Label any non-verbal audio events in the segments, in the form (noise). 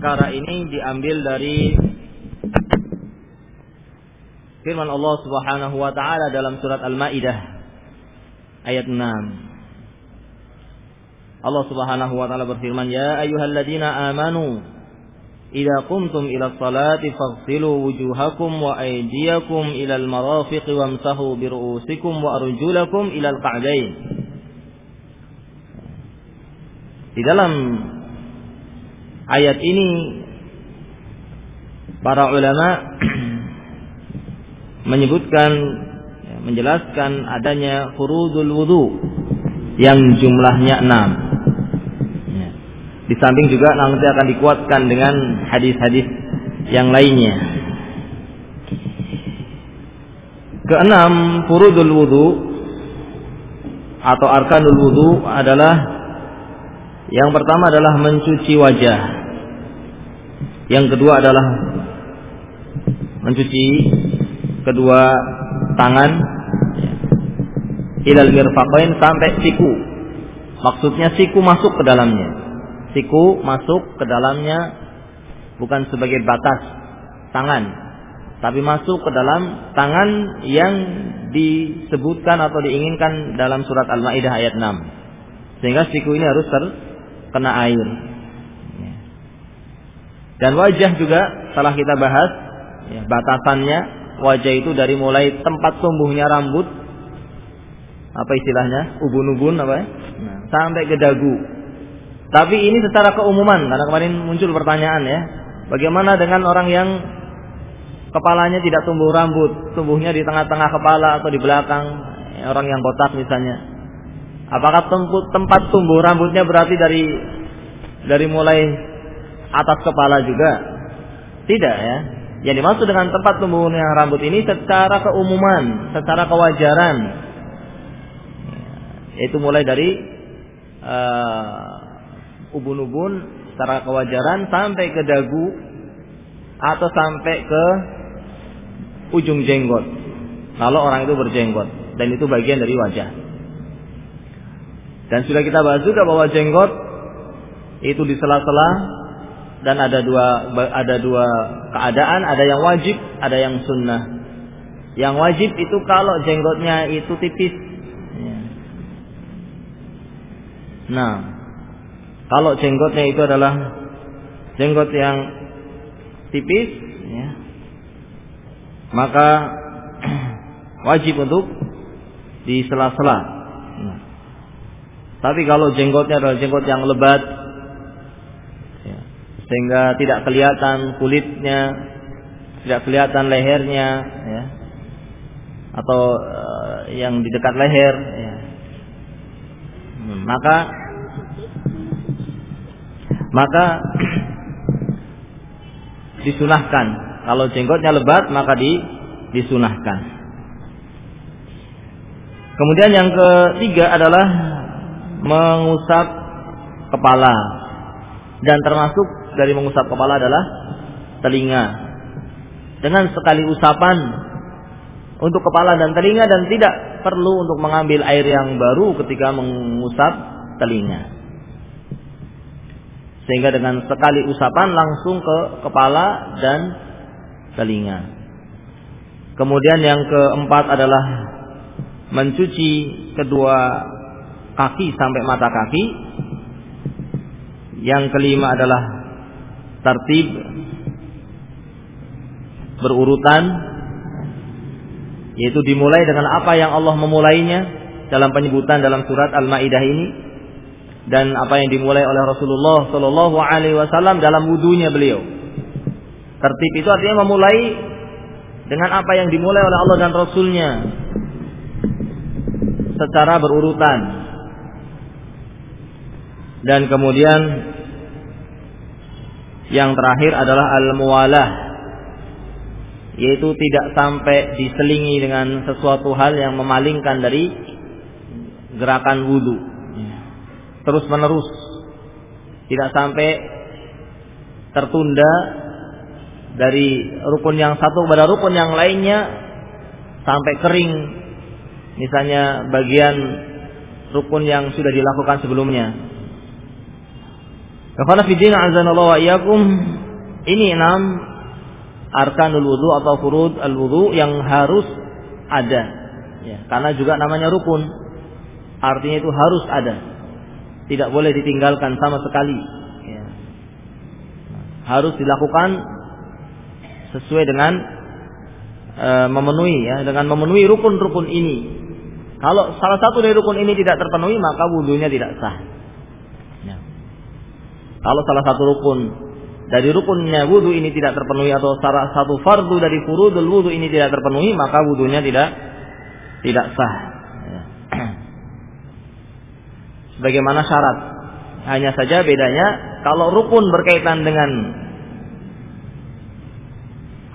perkara ini diambil dari firman Allah Subhanahu wa taala dalam surat Al-Maidah ayat 6. Allah Subhanahu wa taala berfirman, "Ya ayyuhalladzina amanu idza qumtum ila sholati faghsilu wujuhakum wa aydiyakum ila al-marafiq wamsahu bi ru'usikum wa arjulakum ila al-ka'bayn." Di dalam ayat ini para ulama (clears throat) menyebutkan ya, menjelaskan adanya furudul wudu yang jumlahnya enam. Ya. Di samping juga nanti akan dikuatkan dengan hadis-hadis yang lainnya. Keenam furudul wudu atau arkanul wudu adalah yang pertama adalah mencuci wajah. Yang kedua adalah mencuci kedua tangan ilal mirfaqain sampai siku. Maksudnya siku masuk ke dalamnya. Siku masuk ke dalamnya bukan sebagai batas tangan, tapi masuk ke dalam tangan yang disebutkan atau diinginkan dalam surat Al-Maidah ayat 6. Sehingga siku ini harus ter kena air. Dan wajah juga telah kita bahas ya, batasannya wajah itu dari mulai tempat tumbuhnya rambut apa istilahnya ubun-ubun apa ya? Nah, sampai ke dagu. Tapi ini secara keumuman karena kemarin muncul pertanyaan ya, bagaimana dengan orang yang kepalanya tidak tumbuh rambut, tumbuhnya di tengah-tengah kepala atau di belakang, ya, orang yang botak misalnya. Apakah tempat tumbuh rambutnya berarti dari dari mulai atas kepala juga? Tidak ya. Yang dimaksud dengan tempat tumbuhnya rambut ini secara keumuman, secara kewajaran. Yaitu mulai dari uh, ubun-ubun secara kewajaran sampai ke dagu atau sampai ke ujung jenggot. Kalau orang itu berjenggot dan itu bagian dari wajah. Dan sudah kita bahas juga bahwa jenggot itu di sela-sela dan ada dua ada dua keadaan, ada yang wajib, ada yang sunnah. Yang wajib itu kalau jenggotnya itu tipis. Ya. Nah, kalau jenggotnya itu adalah jenggot yang tipis, ya, maka (clears throat) wajib untuk di sela-sela tapi kalau jenggotnya adalah jenggot yang lebat, sehingga tidak kelihatan kulitnya, tidak kelihatan lehernya, ya, atau uh, yang di dekat leher, ya. maka maka (clears throat) disunahkan. Kalau jenggotnya lebat maka di disunahkan. Kemudian yang ketiga adalah mengusap kepala dan termasuk dari mengusap kepala adalah telinga. Dengan sekali usapan untuk kepala dan telinga dan tidak perlu untuk mengambil air yang baru ketika mengusap telinga. Sehingga dengan sekali usapan langsung ke kepala dan telinga. Kemudian yang keempat adalah mencuci kedua kaki sampai mata kaki. Yang kelima adalah tertib berurutan yaitu dimulai dengan apa yang Allah memulainya dalam penyebutan dalam surat Al-Maidah ini dan apa yang dimulai oleh Rasulullah Shallallahu alaihi wasallam dalam wudunya beliau. Tertib itu artinya memulai dengan apa yang dimulai oleh Allah dan Rasulnya secara berurutan dan kemudian yang terakhir adalah al-muwalah. Yaitu tidak sampai diselingi dengan sesuatu hal yang memalingkan dari gerakan wudhu terus menerus tidak sampai tertunda dari rukun yang satu kepada rukun yang lainnya sampai kering. Misalnya bagian rukun yang sudah dilakukan sebelumnya Kafana fiddin azanallahu wa iyyakum ini enam arkanul wudu atau furud al wudu yang harus ada. Ya, karena juga namanya rukun. Artinya itu harus ada. Tidak boleh ditinggalkan sama sekali. Ya. Harus dilakukan sesuai dengan e, memenuhi ya, dengan memenuhi rukun-rukun ini. Kalau salah satu dari rukun ini tidak terpenuhi maka wudhunya tidak sah. Ya. Kalau salah satu rukun dari rukunnya wudhu ini tidak terpenuhi atau salah satu fardu dari furudul wudhu ini tidak terpenuhi maka wudhunya tidak tidak sah. (clears throat) Sebagaimana syarat. Hanya saja bedanya kalau rukun berkaitan dengan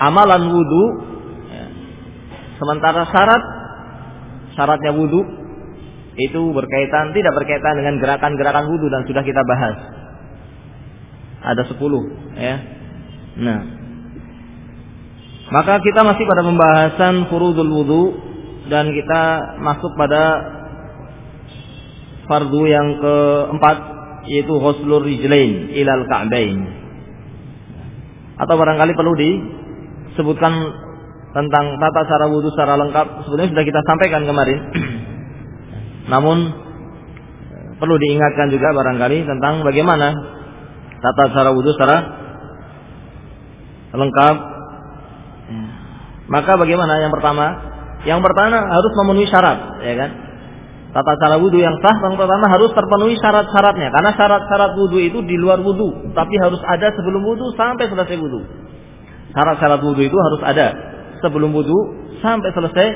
amalan wudhu, ya, sementara syarat syaratnya wudhu itu berkaitan tidak berkaitan dengan gerakan-gerakan wudhu dan sudah kita bahas ada sepuluh ya. Nah. Maka kita masih pada pembahasan furudul wudu dan kita masuk pada fardu yang keempat yaitu ghuslur rijlain ilal ka'bain. Atau barangkali perlu disebutkan tentang tata cara wudhu secara lengkap sebenarnya sudah kita sampaikan kemarin. (clears throat) Namun perlu diingatkan juga barangkali tentang bagaimana tata cara wudhu secara lengkap. Maka bagaimana yang pertama? Yang pertama harus memenuhi syarat, ya kan? Tata cara wudhu yang sah yang pertama harus terpenuhi syarat-syaratnya. Karena syarat-syarat wudhu itu di luar wudhu, tapi harus ada sebelum wudhu sampai selesai wudhu. Syarat-syarat wudhu itu harus ada sebelum wudhu sampai selesai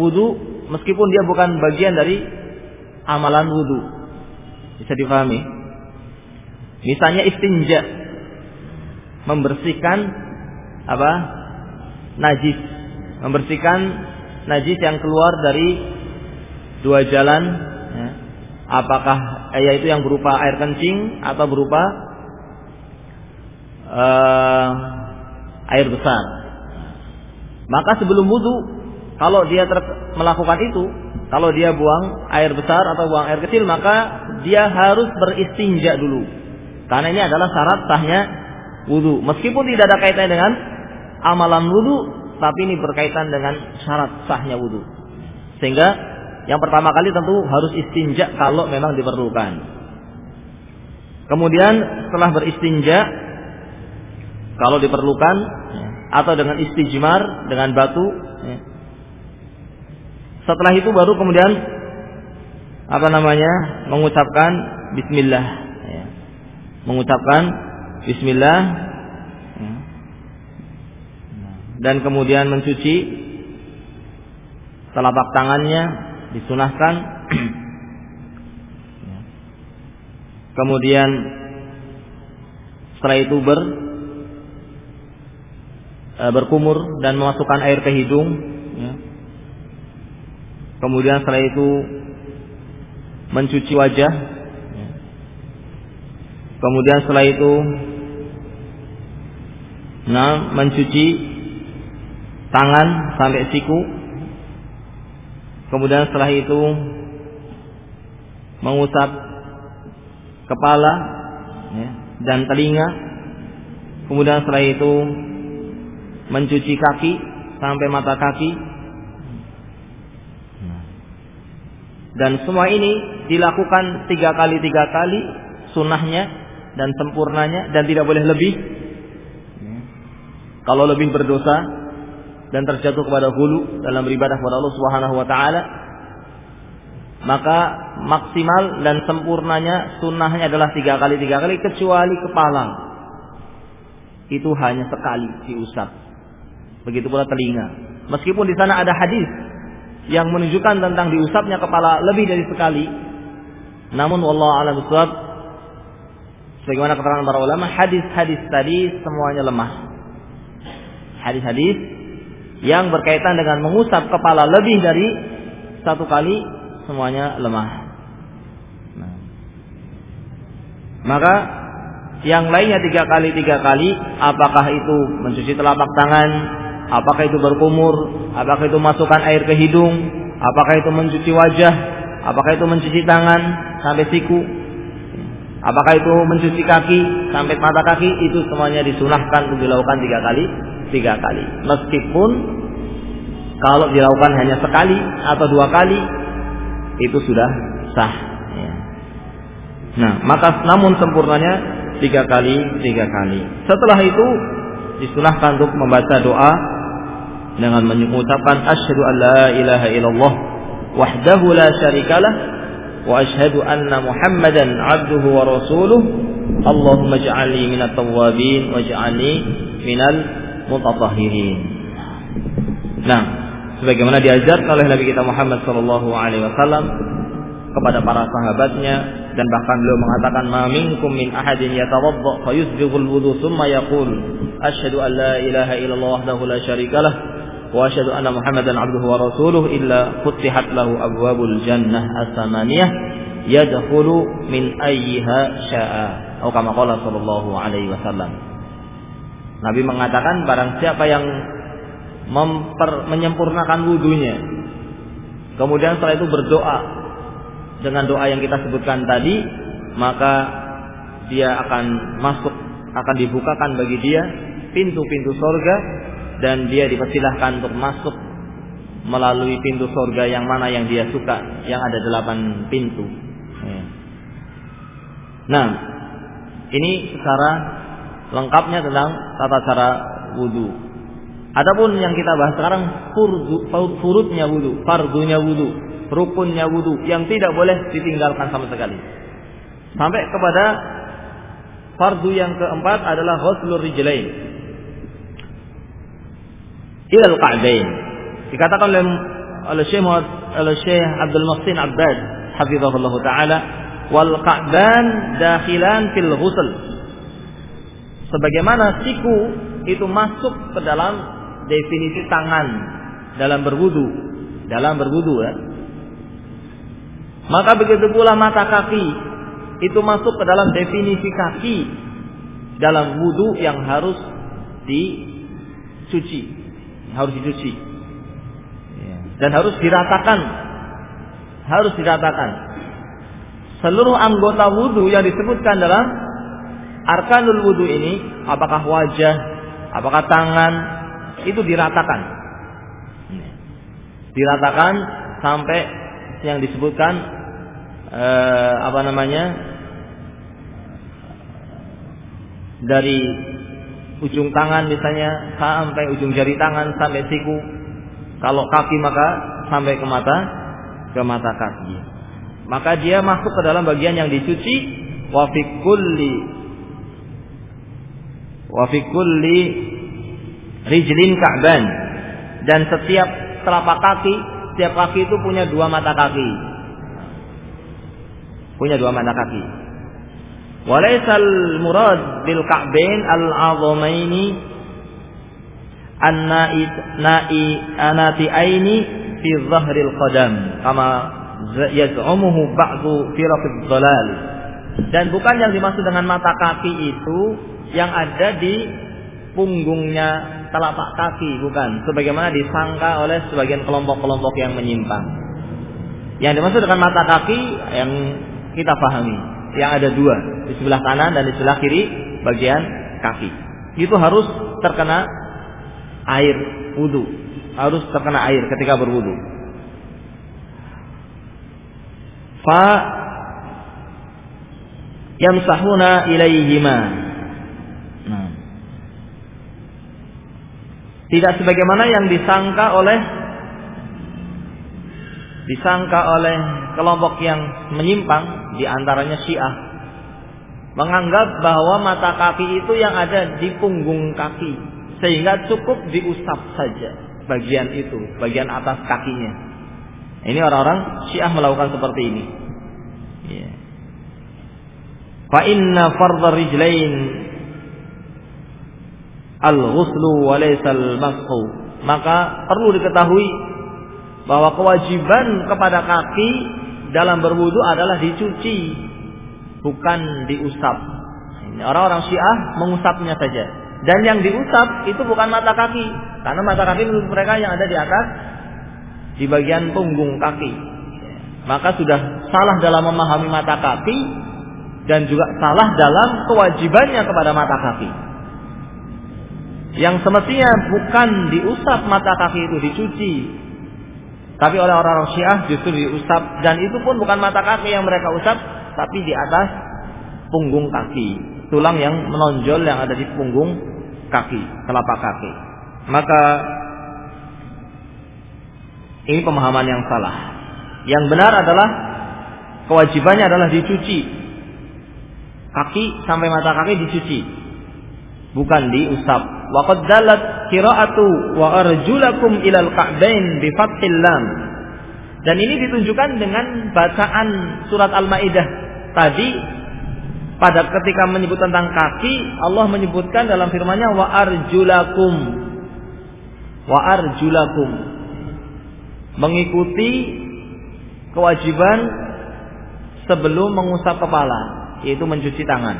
wudhu, meskipun dia bukan bagian dari amalan wudhu. Bisa difahami? Misalnya istinja membersihkan apa? najis, membersihkan najis yang keluar dari dua jalan ya. Apakah yaitu yang berupa air kencing atau berupa uh, air besar. Maka sebelum wudhu, kalau dia melakukan itu, kalau dia buang air besar atau buang air kecil, maka dia harus beristinja dulu. Karena ini adalah syarat sahnya wudhu. Meskipun tidak ada kaitan dengan amalan wudhu, tapi ini berkaitan dengan syarat sahnya wudhu. Sehingga yang pertama kali tentu harus istinja kalau memang diperlukan. Kemudian setelah beristinja, kalau diperlukan atau dengan istijmar dengan batu, setelah itu baru kemudian apa namanya mengucapkan Bismillah mengucapkan bismillah. Dan kemudian mencuci telapak tangannya disunahkan. (clears throat) Kemudian setelah itu ber e, berkumur dan memasukkan air ke hidung ya. kemudian setelah itu mencuci wajah Kemudian setelah itu nah mencuci tangan sampai siku. Kemudian setelah itu mengusap kepala ya, dan telinga. Kemudian setelah itu mencuci kaki sampai mata kaki. Dan semua ini dilakukan tiga kali tiga kali sunnahnya dan sempurnanya dan tidak boleh lebih. Kalau lebih berdosa dan terjatuh kepada hulu dalam beribadah kepada Allah Subhanahu wa taala, maka maksimal dan sempurnanya sunnahnya adalah tiga kali tiga kali kecuali kepala. Itu hanya sekali diusap. Begitu pula telinga. Meskipun di sana ada hadis yang menunjukkan tentang diusapnya kepala lebih dari sekali, namun wallahu a'lam Sebagaimana keterangan para ulama, hadis-hadis tadi semuanya lemah. Hadis-hadis yang berkaitan dengan mengusap kepala lebih dari satu kali semuanya lemah. Nah. Maka yang lainnya tiga kali tiga kali, apakah itu mencuci telapak tangan, apakah itu berkumur, apakah itu masukkan air ke hidung, apakah itu mencuci wajah, apakah itu mencuci tangan sampai siku, Apakah itu mencuci kaki sampai mata kaki itu semuanya disunahkan untuk dilakukan tiga kali, tiga kali. Meskipun kalau dilakukan hanya sekali atau dua kali itu sudah sah. Ya. Nah, maka namun sempurnanya tiga kali, tiga kali. Setelah itu disunahkan untuk membaca doa dengan mengucapkan asyhadu an la ilaha illallah wahdahu la syarikalah wa asyhadu anna muhammadan abduhu wa rasuluh Allahumma ja'alni minat tawwabin wa ja'alni minal mutatahhirin. Nah, sebagaimana diajarkan oleh Nabi kita Muhammad sallallahu alaihi wasallam kepada para sahabatnya dan bahkan beliau mengatakan ma minkum min ahadin yatawadda fa yusbighul wudu thumma yaqul asyhadu an la ilaha illallah wahdahu la syarikalah asyhadu anna muhammadan abduhu wa rasuluh illa futihat lahu abwabul jannah as-samaniyah yadkhulu min ayyiha syaa atau kama qala sallallahu alaihi wasallam Nabi mengatakan barang siapa yang memper, menyempurnakan wudhunya. Kemudian setelah itu berdoa dengan doa yang kita sebutkan tadi, maka dia akan masuk, akan dibukakan bagi dia pintu-pintu sorga dan dia dipersilahkan untuk masuk melalui pintu sorga yang mana yang dia suka, yang ada delapan pintu. Ya. Nah, ini secara lengkapnya tentang tata cara wudhu. Adapun yang kita bahas sekarang furdu, furudnya wudhu, fardunya wudhu, rukunnya wudhu yang tidak boleh ditinggalkan sama sekali. Sampai kepada fardu yang keempat adalah ghuslur rijlain. Ilal qa'dain. Dikatakan oleh oleh Syekh oleh Syekh Abdul Muhsin Abbad hafizahullah taala wal qa'dan dakhilan fil ghusl. Sebagaimana siku itu masuk ke dalam definisi tangan dalam berwudu, dalam berwudu ya. Maka begitu pula mata kaki itu masuk ke dalam definisi kaki dalam wudu yang harus dicuci, harus dicuci. Ya. Dan harus diratakan. Harus diratakan. Seluruh anggota wudu yang disebutkan dalam arkanul wudu ini, apakah wajah, apakah tangan, itu diratakan. Diratakan sampai yang disebutkan eh, apa namanya dari ujung tangan misalnya sampai ujung jari tangan sampai siku. Kalau kaki maka sampai ke mata ke mata kaki. Maka dia masuk ke dalam bagian yang dicuci wa fi kulli wa rijlin ka'ban dan setiap telapak kaki setiap kaki itu punya dua mata kaki punya dua mata kaki walaisal murad bil ka'bain al azamaini an-na'i na'i anati aini fi dhahril qadam. Kama yaz'umuhu ba'du firaqid dhalal. Dan bukan yang dimaksud dengan mata kaki itu yang ada di punggungnya telapak kaki bukan. Sebagaimana disangka oleh sebagian kelompok-kelompok yang menyimpang. Yang dimaksud dengan mata kaki yang kita pahami, yang ada dua di sebelah kanan dan di sebelah kiri bagian kaki. Itu harus terkena air wudhu, harus terkena air ketika berwudhu. Fa yamsahuna ilaihima Tidak sebagaimana yang disangka oleh disangka oleh kelompok yang menyimpang di antaranya Syiah menganggap bahwa mata kaki itu yang ada di punggung kaki sehingga cukup diusap saja bagian itu, bagian atas kakinya. Ini orang-orang Syiah melakukan seperti ini. Ya. Fa inna rijlain al-ghuslu wa mashu Maka perlu diketahui bahwa kewajiban kepada kaki dalam berwudu adalah dicuci, bukan diusap. Orang-orang Syiah mengusapnya saja. Dan yang diusap itu bukan mata kaki, karena mata kaki menurut mereka yang ada di atas di bagian punggung kaki. Maka sudah salah dalam memahami mata kaki dan juga salah dalam kewajibannya kepada mata kaki. Yang semestinya bukan diusap mata kaki itu dicuci, tapi oleh orang-orang Syiah justru diusap dan itu pun bukan mata kaki yang mereka usap, tapi di atas punggung kaki, tulang yang menonjol yang ada di punggung kaki, telapak kaki. Maka ini pemahaman yang salah. Yang benar adalah kewajibannya adalah dicuci. Kaki sampai mata kaki dicuci. Bukan diusap. Wa qad dalat qira'atu wa arjulakum ilal ka'bain bi fathil lam. Dan ini ditunjukkan dengan bacaan surat Al-Maidah tadi pada ketika menyebut tentang kaki Allah menyebutkan dalam firman-Nya wa arjulakum wa arjulakum mengikuti kewajiban sebelum mengusap kepala, yaitu mencuci tangan.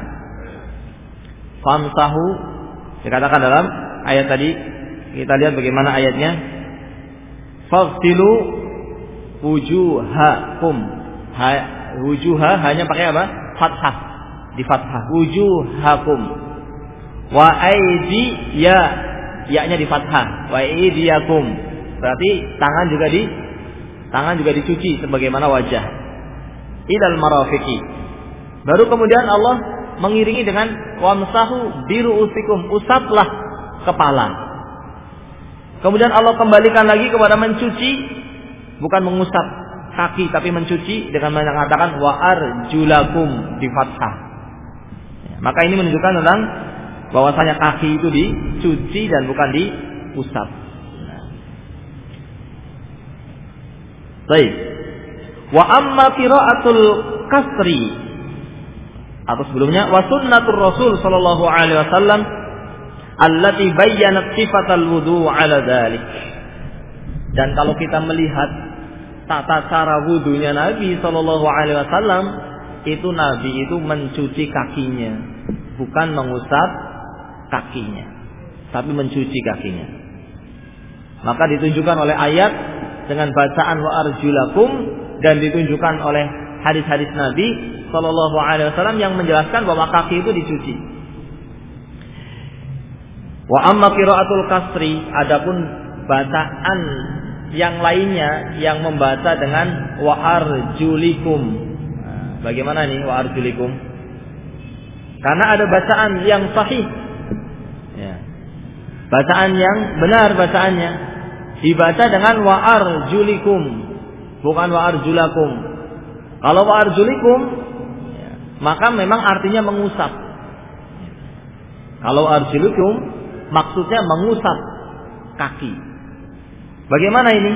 Famsahu dikatakan dalam ayat tadi kita lihat bagaimana ayatnya. Fagsilu wujuhakum. Ha, wujuha hanya pakai apa? Fathah. Di fathah. Wujuhakum. Wa aidi ya. Ya-nya di fathah. Wa aidiyakum Berarti tangan juga di tangan juga dicuci sebagaimana wajah. Ilal marafiqi. Baru kemudian Allah mengiringi dengan wamsahu biru usikum usaplah kepala. Kemudian Allah kembalikan lagi kepada mencuci bukan mengusap kaki tapi mencuci dengan mengatakan wa arjulakum di fathah. Maka ini menunjukkan tentang bahwasanya kaki itu dicuci dan bukan diusap. Baik. Wa amma qiraatul kasri atau sebelumnya wa sunnatur Rasul sallallahu alaihi wasallam allati bayyanat sifatal wudu ala dzalik. Dan kalau kita melihat tata cara wudunya Nabi sallallahu alaihi wasallam itu Nabi itu mencuci kakinya, bukan mengusap kakinya, tapi mencuci kakinya. Maka ditunjukkan oleh ayat dengan bacaan wa arjulakum dan ditunjukkan oleh hadis-hadis Nabi Shallallahu Alaihi Wasallam yang menjelaskan bahwa kaki itu dicuci. Wa amma qiraatul kasri adapun bacaan yang lainnya yang membaca dengan wa arjulikum. Nah, bagaimana nih wa arjulikum? Karena ada bacaan yang sahih. Ya. Bacaan yang benar bacaannya dibaca dengan wa arjulikum bukan wa arjulakum kalau wa arjulikum ya, maka memang artinya mengusap kalau arjulikum maksudnya mengusap kaki bagaimana ini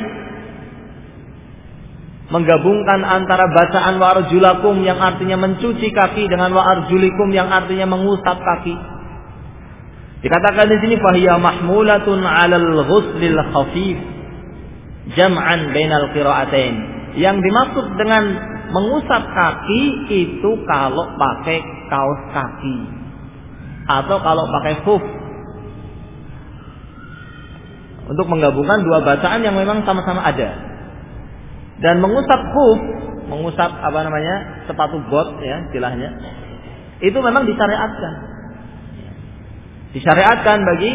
menggabungkan antara bacaan wa arjulakum yang artinya mencuci kaki dengan wa arjulikum yang artinya mengusap kaki Dikatakan di sini fahiya mahmulatun 'alal ghuslil khafif jam'an bainal qira'atain. Yang dimaksud dengan mengusap kaki itu kalau pakai kaos kaki atau kalau pakai khuf. Untuk menggabungkan dua bacaan yang memang sama-sama ada. Dan mengusap khuf, mengusap apa namanya? sepatu bot ya istilahnya. Itu memang disyariatkan disyariatkan bagi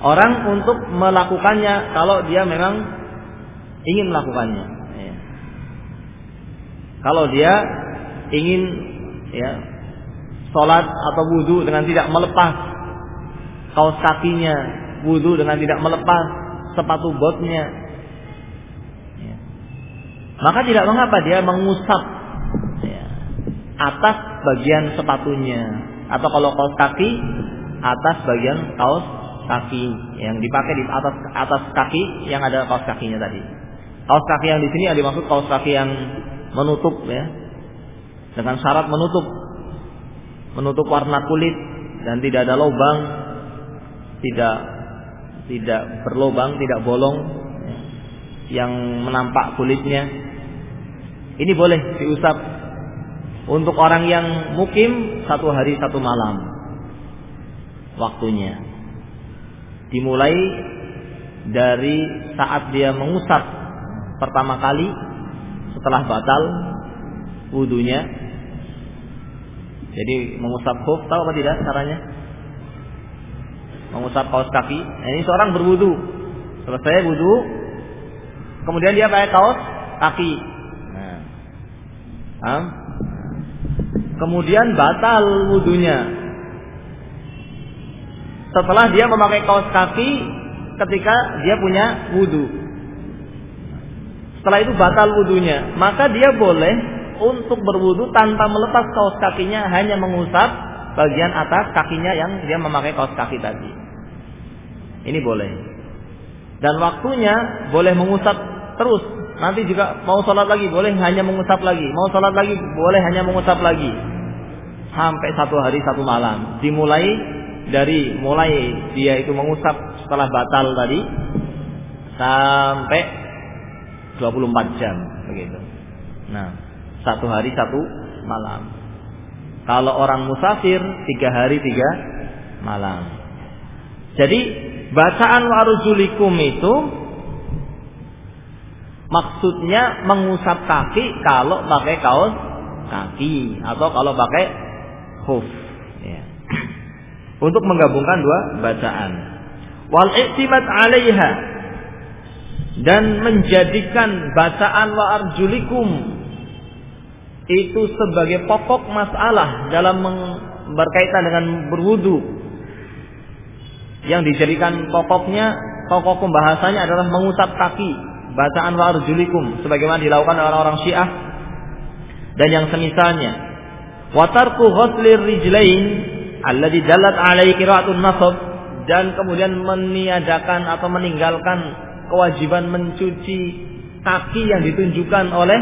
orang untuk melakukannya kalau dia memang ingin melakukannya. Ya. Kalau dia ingin ya sholat atau wudhu dengan tidak melepas kaos kakinya, wudhu dengan tidak melepas sepatu botnya, ya. maka tidak mengapa dia mengusap ya, atas bagian sepatunya atau kalau kaos kaki atas bagian kaos kaki yang dipakai di atas atas kaki yang ada kaos kakinya tadi. Kaos kaki yang di sini ada dimaksud kaos kaki yang menutup ya. Dengan syarat menutup menutup warna kulit dan tidak ada lubang, tidak tidak berlubang, tidak bolong ya, yang menampak kulitnya. Ini boleh diusap untuk orang yang mukim satu hari satu malam waktunya. Dimulai dari saat dia mengusap pertama kali setelah batal wudhunya Jadi mengusap khuf tahu apa tidak caranya? Mengusap kaos kaki. Nah, ini seorang berwudu. Selesai wudu, kemudian dia pakai kaos kaki. Nah. Kemudian batal wudunya. Setelah dia memakai kaos kaki ketika dia punya wudu. Setelah itu batal wudunya, maka dia boleh untuk berwudu tanpa melepas kaos kakinya hanya mengusap bagian atas kakinya yang dia memakai kaos kaki tadi. Ini boleh. Dan waktunya boleh mengusap terus. Nanti juga mau sholat lagi boleh hanya mengusap lagi. Mau sholat lagi boleh hanya mengusap lagi. Sampai satu hari satu malam. Dimulai dari mulai dia itu mengusap setelah batal tadi sampai 24 jam begitu. Nah, satu hari satu malam. Kalau orang musafir tiga hari tiga malam. Jadi bacaan warujulikum itu maksudnya mengusap kaki kalau pakai kaos kaki atau kalau pakai hoof. Ya. (clears throat) Untuk menggabungkan dua bacaan. Wal iktimat alaiha dan menjadikan bacaan wa arjulikum itu sebagai pokok masalah dalam berkaitan dengan berwudu yang dijadikan pokoknya pokok pembahasannya adalah mengusap kaki bacaan wa arjulikum sebagaimana dilakukan oleh orang-orang Syiah dan yang semisalnya wa tarku ghuslir rijlain alladhi dalat alaihi qira'atun nasab dan kemudian meniadakan atau meninggalkan kewajiban mencuci kaki yang ditunjukkan oleh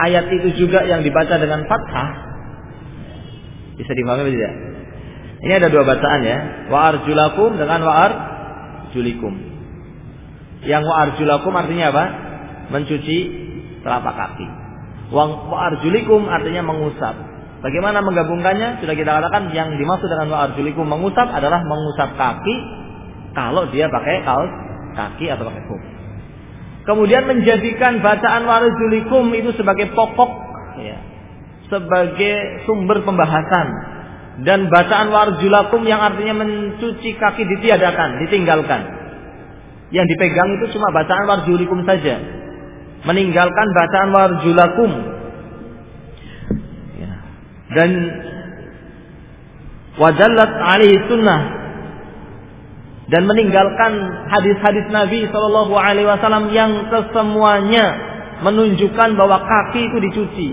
ayat itu juga yang dibaca dengan fathah bisa dipahami tidak? Ini ada dua bacaan ya. Wa arjulakum dengan wa arjulikum. Yang wa arjulakum artinya apa? Mencuci telapak kaki. Wa arjulikum artinya mengusap. Bagaimana menggabungkannya? Sudah kita katakan yang dimaksud dengan wa arjulikum mengusap adalah mengusap kaki kalau dia pakai kaos kaki atau pakai kuf. Kemudian menjadikan bacaan warizulikum itu sebagai pokok ya, sebagai sumber pembahasan dan bacaan warjulakum yang artinya mencuci kaki ditiadakan, ditinggalkan. Yang dipegang itu cuma bacaan warjulikum saja. Meninggalkan bacaan warjulakum. Ya. Dan wajallat alaihi sunnah dan meninggalkan hadis-hadis Nabi Wasallam yang kesemuanya menunjukkan bahwa kaki itu dicuci.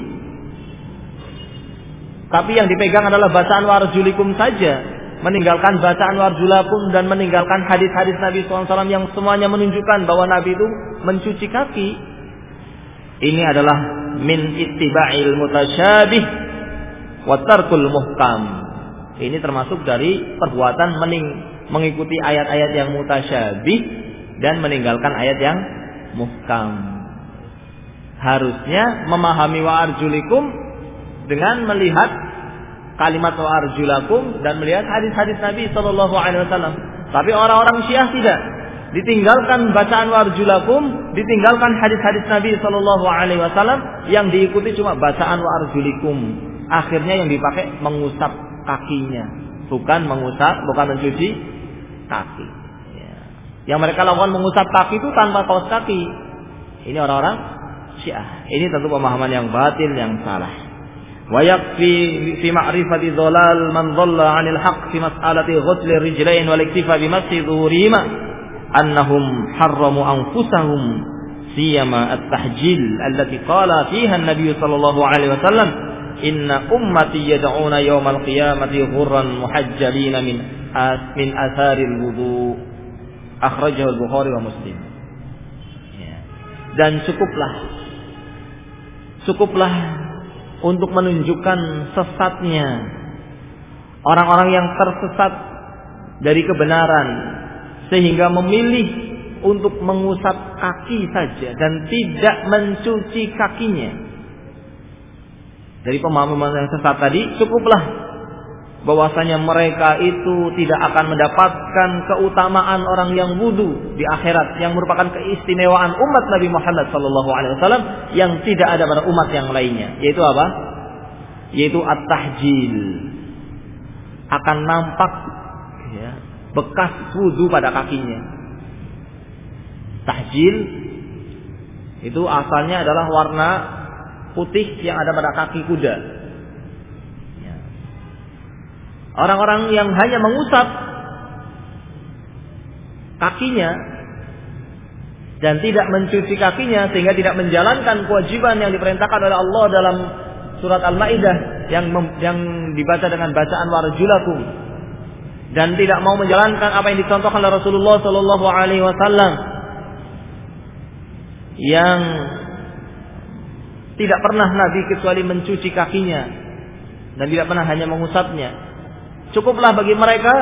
Tapi yang dipegang adalah bacaan warjulikum saja, meninggalkan bacaan warjulakum dan meninggalkan hadis-hadis Nabi SAW yang semuanya menunjukkan bahwa Nabi itu mencuci kaki. Ini adalah min ittiba'il mutasyabih wa tarkul muhkam. Ini termasuk dari perbuatan mening mengikuti ayat-ayat yang mutasyabih dan meninggalkan ayat yang muhkam. Harusnya memahami wa dengan melihat kalimat wa arjulakum dan melihat hadis-hadis Nabi Shallallahu Alaihi Wasallam. Tapi orang-orang Syiah tidak ditinggalkan bacaan wa arjulakum, ditinggalkan hadis-hadis Nabi Shallallahu Alaihi Wasallam yang diikuti cuma bacaan wa arjulikum. Akhirnya yang dipakai mengusap kakinya, bukan mengusap, bukan mencuci kaki. Ya. Yang mereka lakukan mengusap kaki itu tanpa kaos kaki. Ini orang-orang Syiah. Ini tentu pemahaman yang batil yang salah. Wa yakfi fi ma'rifati dhalal man dhalla 'anil haqq fi mas'alati ghusl rijlain wal iktifa bi masjid dhuhurihima annahum harramu anfusahum siyama at-tahjil allati qala fiha an-nabiy sallallahu alaihi wasallam inna ummati yad'una yawmal qiyamati ghurran muhajjalina min min asaril wudu akhrajahu al-Bukhari wa Muslim ya. dan cukuplah. Cukuplah untuk menunjukkan sesatnya. Orang-orang yang tersesat dari kebenaran sehingga memilih untuk mengusap kaki saja dan tidak mencuci kakinya. Dari pemahaman yang sesat tadi cukuplah bahwasanya mereka itu tidak akan mendapatkan keutamaan orang yang wudhu di akhirat yang merupakan keistimewaan umat Nabi Muhammad Sallallahu Alaihi Wasallam yang tidak ada pada umat yang lainnya yaitu apa yaitu at-tahjil. Akan nampak ya, bekas wudhu pada kakinya. Tahjil itu asalnya adalah warna putih yang ada pada kaki kuda. Orang-orang yang hanya mengusap kakinya dan tidak mencuci kakinya sehingga tidak menjalankan kewajiban yang diperintahkan oleh Allah dalam surat Al-Maidah yang yang dibaca dengan bacaan warjulakum dan tidak mau menjalankan apa yang dicontohkan oleh Rasulullah Shallallahu Alaihi Wasallam yang tidak pernah Nabi kecuali mencuci kakinya dan tidak pernah hanya mengusapnya. Cukuplah bagi mereka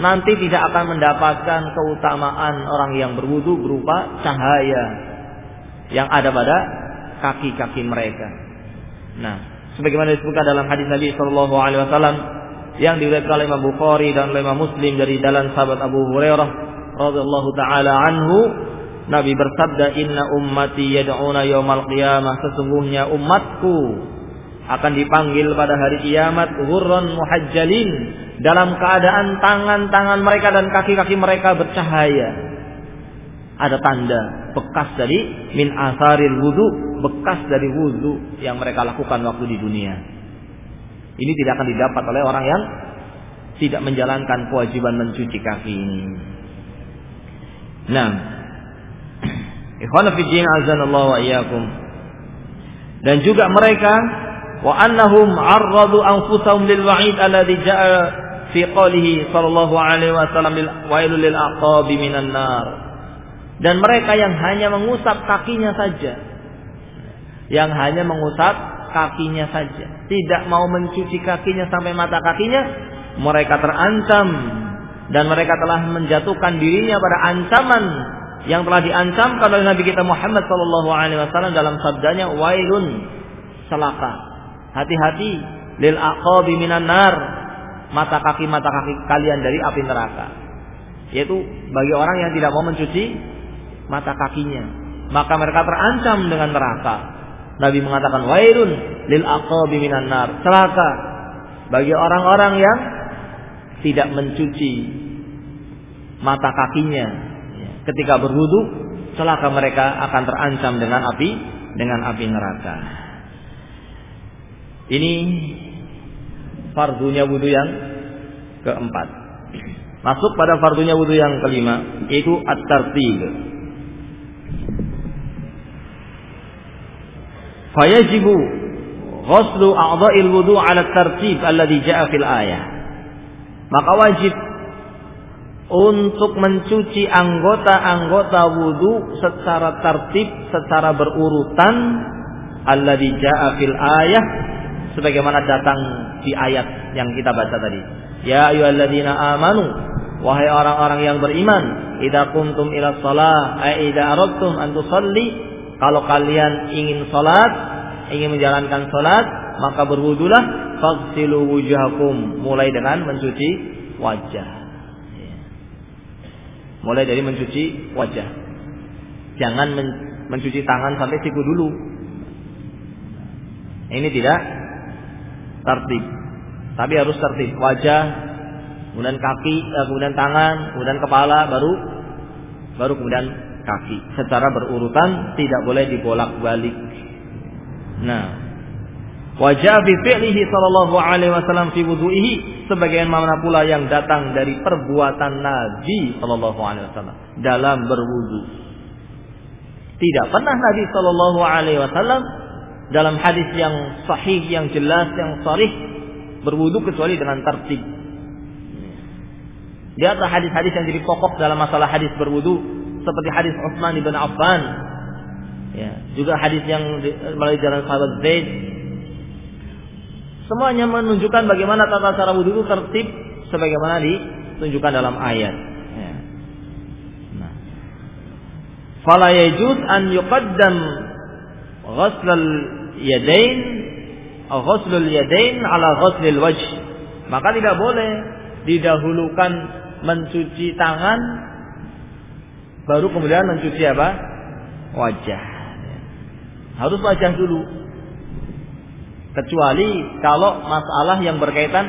nanti tidak akan mendapatkan keutamaan orang yang berwudu berupa cahaya yang ada pada kaki-kaki mereka. Nah, sebagaimana disebutkan dalam hadis Nabi Shallallahu Alaihi Wasallam yang diriwayatkan oleh Imam Bukhari dan oleh Imam Muslim dari dalam sahabat Abu Hurairah radhiyallahu taala anhu Nabi bersabda inna ummati yad'una yaumal qiyamah sesungguhnya umatku akan dipanggil pada hari kiamat ghurran muhajjalin dalam keadaan tangan-tangan mereka dan kaki-kaki mereka bercahaya. Ada tanda bekas dari min asaril wudu, bekas dari wudu yang mereka lakukan waktu di dunia. Ini tidak akan didapat oleh orang yang tidak menjalankan kewajiban mencuci kaki ini. Nah, (clears throat) ikhwan fillah azanallahu wa iyyakum. Dan juga mereka wa annahum arradu anfusahum lil wa'id alladhi ja'a fi qawlihi sallallahu alaihi wasallam wailul lil aqabi minan nar. Dan mereka yang hanya mengusap kakinya saja. Yang hanya mengusap kakinya saja, tidak mau mencuci kakinya sampai mata kakinya, mereka terancam dan mereka telah menjatuhkan dirinya pada ancaman yang telah diancamkan oleh Nabi kita Muhammad sallallahu alaihi wasallam dalam sabdanya wailun celaka. Hati-hati lil aqabi minan nar mata kaki mata kaki kalian dari api neraka. Yaitu bagi orang yang tidak mau mencuci mata kakinya, maka mereka terancam dengan neraka. Nabi mengatakan wailun lil aqabi minan nar. Celaka bagi orang-orang yang tidak mencuci mata kakinya ketika berwudu, celaka mereka akan terancam dengan api dengan api neraka. Ini fardunya wudhu yang keempat. Masuk pada fardunya wudhu yang kelima, yaitu at-tartib. Fayajibu ghuslu a'dha'il wudhu 'ala tartib alladhi ja'a fil ayah. Maka wajib untuk mencuci anggota-anggota wudhu secara tertib, secara berurutan alladhi ja'a fil ayah sebagaimana datang di ayat yang kita baca tadi. Ya ayyuhalladzina amanu wahai orang-orang yang beriman, idza qumtum ila shalah ay idza aradtum an tusalli kalau kalian ingin salat, ingin menjalankan salat, maka berwudulah faghsilu wujuhakum mulai dengan mencuci wajah. Mulai dari mencuci wajah. Jangan mencuci tangan sampai siku dulu. Ini tidak tertib. Tapi harus tertib. Wajah, kemudian kaki, eh, kemudian tangan, kemudian kepala, baru baru kemudian kaki. Secara berurutan tidak boleh dibolak-balik. Nah, wajah fi fi'lihi sallallahu alaihi wasallam fi wudu'ihi sebagaimana pula yang datang dari perbuatan Nabi sallallahu alaihi wasallam dalam berwudu. Tidak pernah Nabi sallallahu alaihi wasallam dalam hadis yang sahih, yang jelas, yang sahih berwudu kecuali dengan tertib. Di atas hadis-hadis yang jadi pokok dalam masalah hadis berwudu seperti hadis Utsman bin Affan. Ya, juga hadis yang melalui jalan sahabat Zaid. Semuanya menunjukkan bagaimana tata cara wudu tertib sebagaimana ditunjukkan dalam ayat. Ya. Nah. Fala yajuz an yuqaddam ghuslal yadain ghuslul yadain ala ghuslil wajh. Maka tidak boleh didahulukan mencuci tangan baru kemudian mencuci apa? wajah. Harus wajah dulu. Kecuali kalau masalah yang berkaitan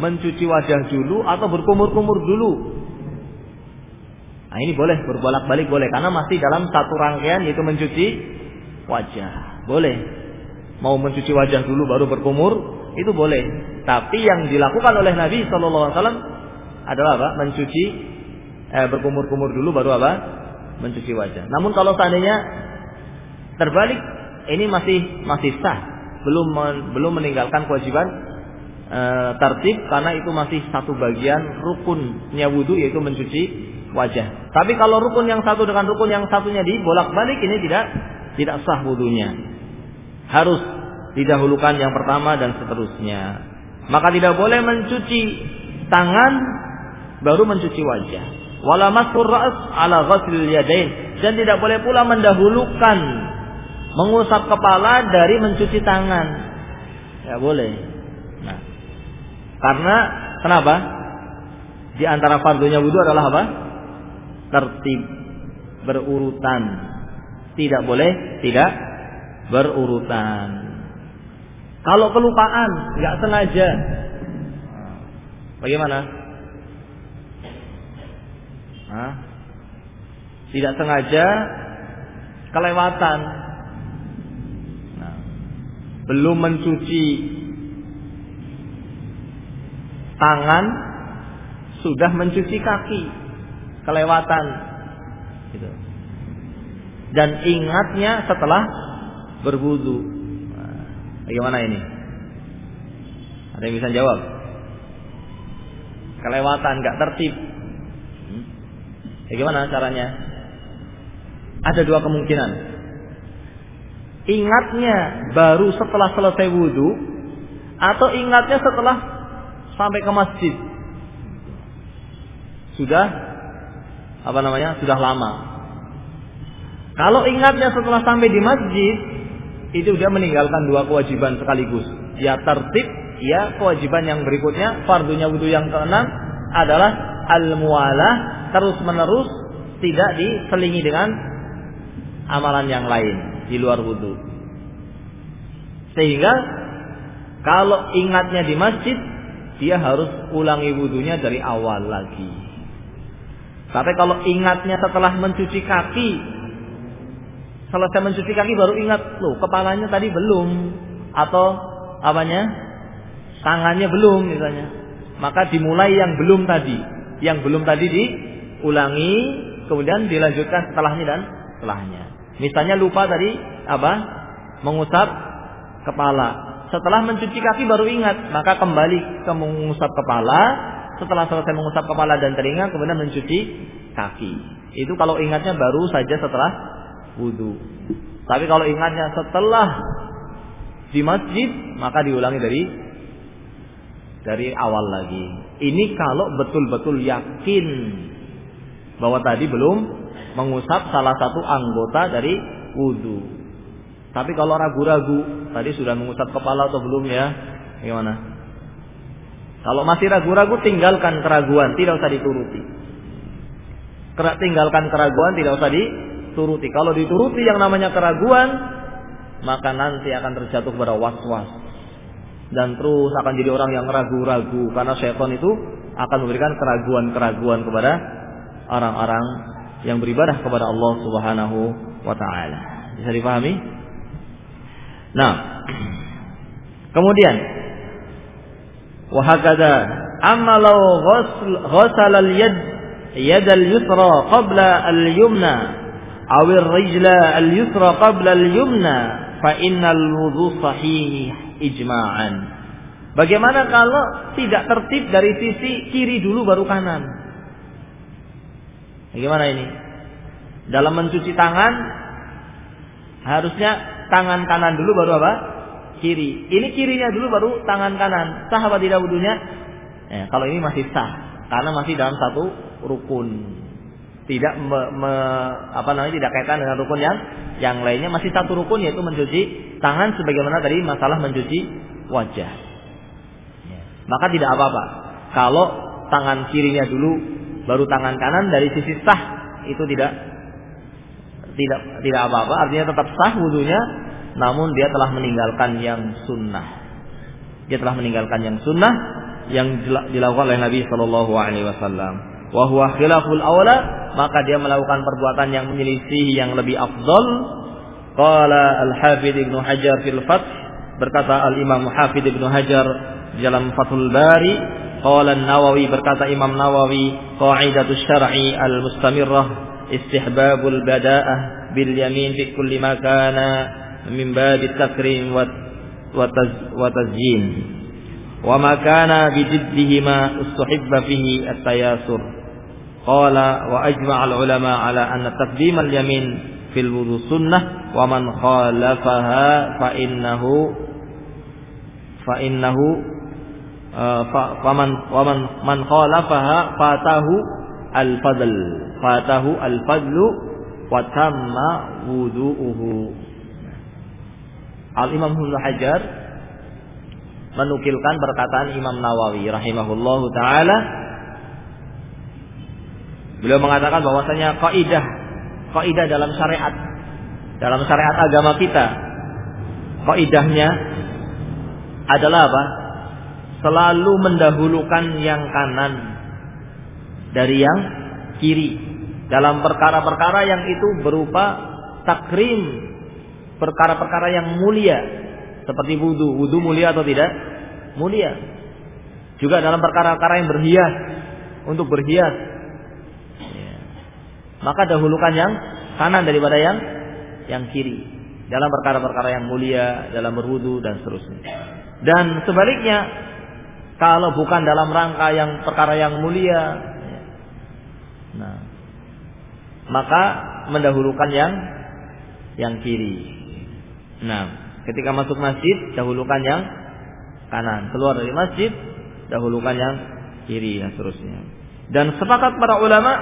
mencuci wajah dulu atau berkumur-kumur dulu. Nah ini boleh berbolak-balik boleh karena masih dalam satu rangkaian yaitu mencuci wajah. Boleh. Mau mencuci wajah dulu baru berkumur itu boleh. Tapi yang dilakukan oleh Nabi Wasallam adalah apa? Mencuci eh, berkumur-kumur dulu baru apa? Mencuci wajah. Namun kalau seandainya terbalik, ini masih masih sah, belum belum meninggalkan kewajiban e, tertib karena itu masih satu bagian rukunnya wudhu yaitu mencuci wajah. Tapi kalau rukun yang satu dengan rukun yang satunya dibolak-balik ini tidak tidak sah wudhunya. Harus didahulukan yang pertama dan seterusnya. Maka tidak boleh mencuci tangan baru mencuci wajah. Wala masur ra's ala ghaslil yadain dan tidak boleh pula mendahulukan mengusap kepala dari mencuci tangan. Ya boleh. Nah, karena kenapa? Di antara fardunya wudhu adalah apa? Tertib berurutan. Tidak boleh tidak berurutan. Kalau kelupaan, nggak sengaja, bagaimana? Hah? Tidak sengaja kelewatan belum mencuci tangan sudah mencuci kaki kelewatan gitu. Dan ingatnya setelah berwudu. Nah, bagaimana ini? Ada yang bisa jawab? Kelewatan nggak tertib. Hmm? bagaimana caranya? Ada dua kemungkinan. Ingatnya baru setelah selesai wudhu atau ingatnya setelah sampai ke masjid. Sudah apa namanya? Sudah lama kalau ingatnya setelah sampai di masjid itu dia meninggalkan dua kewajiban sekaligus ya tertib ya kewajiban yang berikutnya fardunya wudhu yang keenam adalah al mualah terus menerus tidak diselingi dengan amalan yang lain di luar wudhu. Sehingga kalau ingatnya di masjid, dia harus ulangi wudhunya dari awal lagi. Tapi kalau ingatnya setelah mencuci kaki, selesai mencuci kaki baru ingat, loh kepalanya tadi belum, atau apanya, tangannya belum misalnya. Maka dimulai yang belum tadi, yang belum tadi diulangi, kemudian dilanjutkan setelahnya dan setelahnya. Misalnya lupa tadi apa? Mengusap kepala. Setelah mencuci kaki baru ingat, maka kembali ke mengusap kepala. Setelah selesai mengusap kepala dan telinga, kemudian mencuci kaki. Itu kalau ingatnya baru saja setelah wudhu. Tapi kalau ingatnya setelah di masjid, maka diulangi dari dari awal lagi. Ini kalau betul-betul yakin bahwa tadi belum mengusap salah satu anggota dari wudhu. Tapi kalau ragu-ragu, tadi sudah mengusap kepala atau belum ya? Gimana? Kalau masih ragu-ragu, tinggalkan keraguan, tidak usah dituruti. Tinggalkan keraguan, tidak usah dituruti. Kalau dituruti yang namanya keraguan, maka nanti akan terjatuh pada was-was. Dan terus akan jadi orang yang ragu-ragu. Karena syaitan itu akan memberikan keraguan-keraguan kepada orang-orang yang beribadah kepada Allah Subhanahu wa taala. Bisa dipahami? Nah, kemudian wahakada amma law ghasal al-yad yad al-yusra qabla al-yumna aw ar-rijla al-yusra qabla al-yumna fa innal. Bagaimana kalau tidak tertib dari sisi kiri dulu baru kanan? Bagaimana ini? Dalam mencuci tangan harusnya tangan kanan dulu baru apa? Kiri. Ini kirinya dulu baru tangan kanan. Sah apa tidak wudhunya? Eh, kalau ini masih sah karena masih dalam satu rukun. Tidak me, me, apa namanya tidak kaitan dengan rukun yang yang lainnya masih satu rukun yaitu mencuci tangan sebagaimana tadi masalah mencuci wajah. Ya. Maka tidak apa-apa kalau tangan kirinya dulu baru tangan kanan dari sisi sah itu tidak tidak tidak apa-apa artinya tetap sah wudhunya namun dia telah meninggalkan yang sunnah. Dia telah meninggalkan yang sunnah yang dilakukan oleh Nabi Shallallahu Alaihi Wasallam. Wahwa khilaful awla maka dia melakukan perbuatan yang menyelisih yang lebih afdol. Qala al Hafidh Ibnu Hajar fil Fath berkata al Imam Hafidh Ibnu Hajar dalam Fathul Bari qala Nawawi berkata Imam Nawawi qaidatus syar'i al mustamirrah istihbabul bada'ah bil yamin fi kulli ma kana min babi takrim wa wa tazyin wa ma kana bi jiddihima ustuhibba fihi at-tayasur qala wa ajma' al ulama ala anna taqdim al yamin fil wudu sunnah wa man khalafaha fa innahu fa innahu uh, faman waman man khalafaha fatahu al fadl fatahu al fadlu wa tamma wudu'uhu. Al Imam Ibnu Hajar menukilkan perkataan Imam Nawawi rahimahullahu taala Beliau mengatakan bahwasanya kaidah kaidah dalam syariat dalam syariat agama kita kaidahnya adalah apa? Selalu mendahulukan yang kanan dari yang kiri dalam perkara-perkara yang itu berupa takrim perkara-perkara yang mulia seperti wudhu wudhu mulia atau tidak mulia juga dalam perkara-perkara yang berhias untuk berhias. Maka dahulukan yang kanan daripada yang yang kiri dalam perkara-perkara yang mulia dalam berwudu dan seterusnya dan sebaliknya, kalau bukan dalam rangka yang perkara yang mulia, nah, maka mendahulukan yang yang kiri. Nah, ketika masuk masjid, dahulukan yang kanan. Keluar dari masjid, dahulukan yang kiri dan seterusnya. Dan sepakat para ulama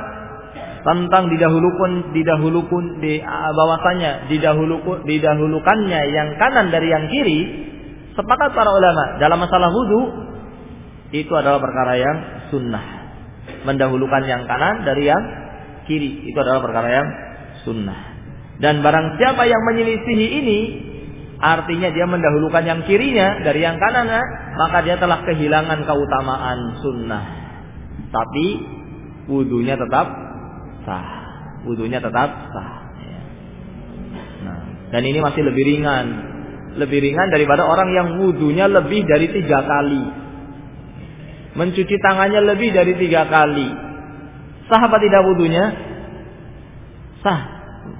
tentang didahulukan didahulukan di bawasanya didahulukan didahulukannya yang kanan dari yang kiri Sepakat para ulama dalam masalah wudhu itu adalah perkara yang sunnah. Mendahulukan yang kanan dari yang kiri itu adalah perkara yang sunnah. Dan barang siapa yang menyelisihi ini artinya dia mendahulukan yang kirinya dari yang kanan, maka dia telah kehilangan keutamaan sunnah. Tapi wudhunya tetap sah. Wudhunya tetap sah. Nah, dan ini masih lebih ringan lebih ringan daripada orang yang wudhunya lebih dari tiga kali. Mencuci tangannya lebih dari tiga kali. Sah apa tidak wudhunya? Sah.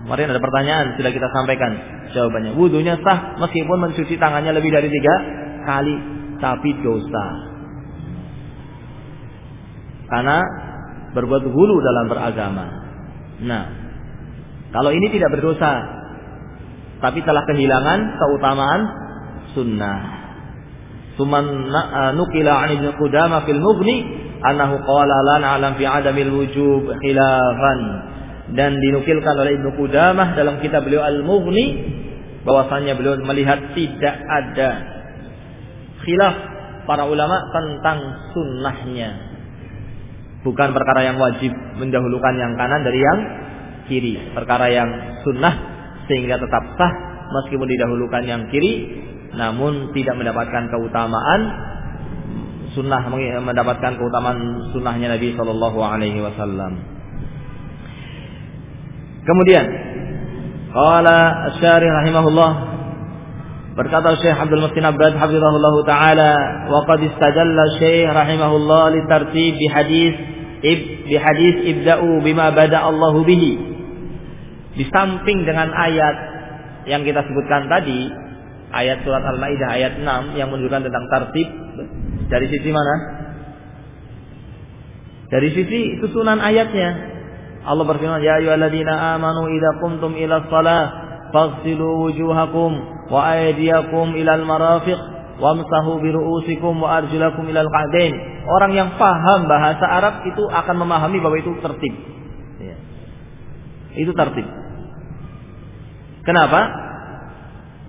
Kemarin ada pertanyaan, sudah kita sampaikan jawabannya. Wudhunya sah meskipun mencuci tangannya lebih dari tiga kali. Tapi dosa. Karena berbuat hulu dalam beragama. Nah, kalau ini tidak berdosa, tapi telah kehilangan keutamaan sunnah. Suman uh, nukila an Ibnu Qudamah fil Mughni annahu qala la na'lam fi adamil wujub khilafan dan dinukilkan oleh Ibnu Qudamah dalam kitab beliau Al-Mughni bahwasanya beliau melihat tidak ada khilaf para ulama tentang sunnahnya bukan perkara yang wajib mendahulukan yang kanan dari yang kiri perkara yang sunnah sehingga tetap sah meskipun didahulukan yang kiri namun tidak mendapatkan keutamaan sunnah mendapatkan keutamaan sunnahnya Nabi Shallallahu Alaihi Wasallam. Kemudian, qala Syarih rahimahullah berkata Syekh Abdul Muhsin Abbad hafizahullah taala wa qad istajalla Syekh rahimahullah li tartib bi hadis bi hadis ibda'u bima bada Allah bihi di samping dengan ayat yang kita sebutkan tadi, ayat surat Al-Maidah ayat 6 yang menunjukkan tentang tertib dari sisi mana? Dari sisi susunan ayatnya. Allah berfirman, "Ya ayyuhalladzina amanu idza qumtum ila shalah wa aydiyakum ila al-marafiq wamsahu bi ru'usikum wa arjulakum al-qa'dain." Orang yang paham bahasa Arab itu akan memahami bahwa itu tertib. Ya. Itu tertib. Kenapa?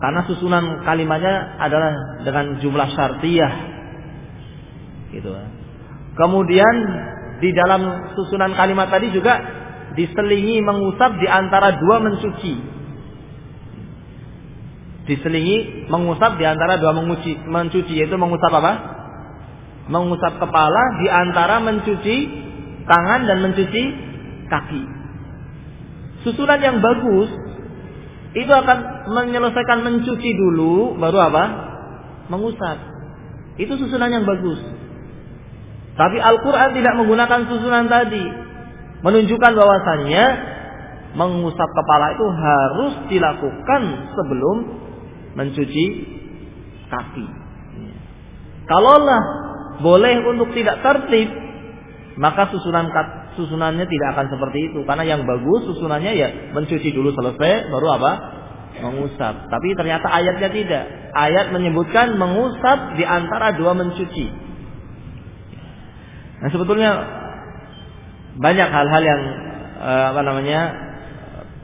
Karena susunan kalimatnya adalah dengan jumlah syartiyah. Gitu. Kemudian di dalam susunan kalimat tadi juga diselingi mengusap di antara dua mencuci. Diselingi mengusap di antara dua menguci, mencuci yaitu mengusap apa? Mengusap kepala di antara mencuci tangan dan mencuci kaki. Susunan yang bagus itu akan menyelesaikan mencuci dulu baru apa? Mengusap. Itu susunan yang bagus. Tapi Al-Quran tidak menggunakan susunan tadi. Menunjukkan bahwasannya mengusap kepala itu harus dilakukan sebelum mencuci kaki. Kalaulah boleh untuk tidak tertib, maka susunan susunannya tidak akan seperti itu. Karena yang bagus susunannya ya mencuci dulu selesai, baru apa? Mengusap. Tapi ternyata ayatnya tidak. Ayat menyebutkan mengusap di antara dua mencuci. Nah sebetulnya banyak hal-hal yang eh, apa namanya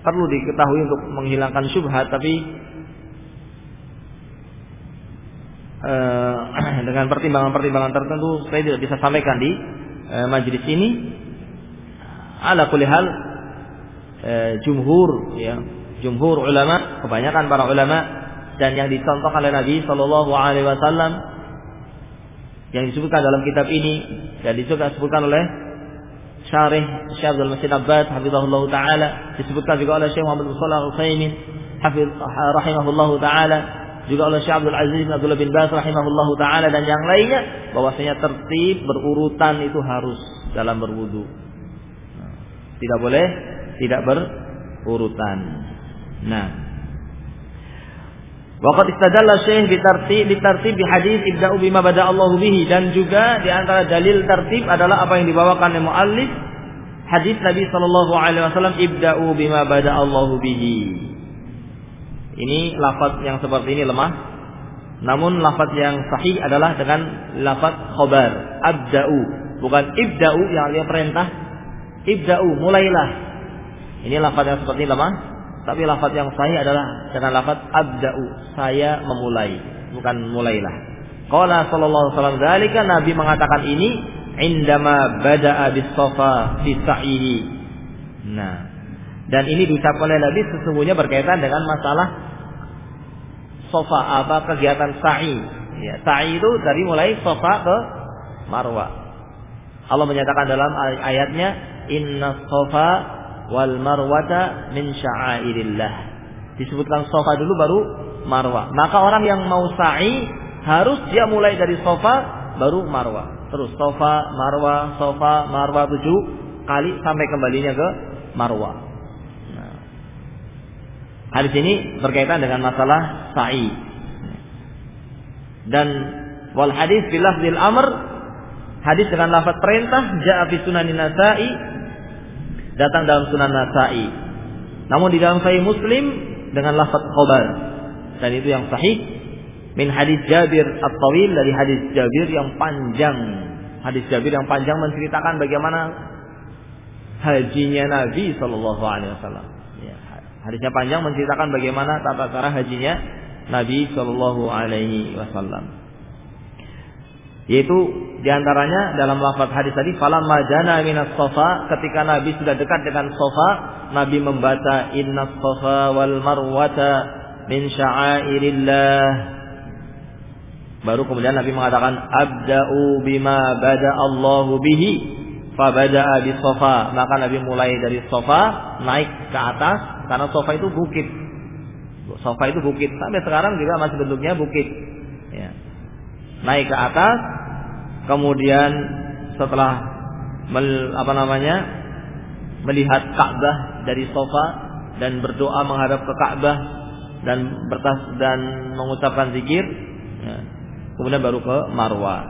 perlu diketahui untuk menghilangkan syubhat, tapi eh, (clears throat) dengan pertimbangan-pertimbangan tertentu saya tidak bisa sampaikan di eh, majelis ini. Ala kulli hal jumhur ya, jumhur ulama, kebanyakan para ulama dan yang dicontohkan oleh Nabi Shallallahu alaihi wasallam yang disebutkan dalam kitab ini dan disebutkan oleh Syarih Syekh Abdul Masjid Abbas hafizahullah taala disebutkan juga oleh Syekh Muhammad Shalih Al-Utsaimin hafiz rahimahullah taala juga oleh Syekh Abdul Aziz bin Abdullah bin Baz rahimahullah taala dan yang lainnya bahwasanya tertib berurutan itu harus dalam berwudu. Tidak boleh tidak berurutan. Nah, Waqad istadalla Syekh bitartib bitartib bi hadis ibda'u bima bada Allah bihi dan juga di antara dalil tertib adalah apa yang dibawakan oleh muallif hadis Nabi sallallahu alaihi wasallam ibda'u bima bada Allah bihi. Ini lafaz yang seperti ini lemah. Namun lafaz yang sahih adalah dengan lafaz khabar, abda'u, bukan ibda'u yang artinya perintah. Ibda'u, mulailah. Ini lafaz yang seperti ini lemah. Tapi lafaz yang sahih adalah dengan lafaz abda'u, saya memulai, bukan mulailah. Qala sallallahu alaihi wasallam dzalika Nabi mengatakan ini indama bada'a bis safa fi sa'ihi. Nah, dan ini diucapkan oleh Nabi sesungguhnya berkaitan dengan masalah sofa apa kegiatan sa'i. Ya, sa'i itu dari mulai sofa ke marwah. Allah menyatakan dalam ayatnya inna sofa wal marwata min sya'airillah. Disebutkan sofa dulu baru marwah. Maka orang yang mau sa'i harus dia mulai dari sofa baru marwah. Terus sofa, marwah, sofa, marwah tujuh kali sampai kembalinya ke marwah. Hadis ini berkaitan dengan masalah sa'i. Dan wal hadis bilafzil amr hadis dengan lafaz perintah ja'a fi sunanin nasa'i datang dalam Sunan Nasa'i. Namun di dalam Sahih Muslim dengan lafaz khabar dan itu yang sahih min hadis Jabir at-Tawil dari hadis Jabir yang panjang. Hadis Jabir yang panjang menceritakan bagaimana hajinya Nabi Shallallahu Alaihi Wasallam. Ya, hadisnya panjang menceritakan bagaimana tata cara hajinya Nabi Shallallahu Alaihi Wasallam. Yaitu di antaranya dalam lafaz hadis tadi, falam majana minas sofa, ketika Nabi sudah dekat dengan sofa, Nabi membaca inna sofa wal marwata min sya'airillah. Baru kemudian Nabi mengatakan abda'u bima bada Allahu bihi fabada'a bis sofa. Maka Nabi mulai dari sofa naik ke atas karena sofa itu bukit. Sofa itu bukit sampai sekarang juga masih bentuknya bukit. Ya. Naik ke atas kemudian setelah mel, apa namanya melihat Ka'bah dari sofa dan berdoa menghadap ke Ka'bah dan bertas dan mengucapkan zikir ya, kemudian baru ke Marwa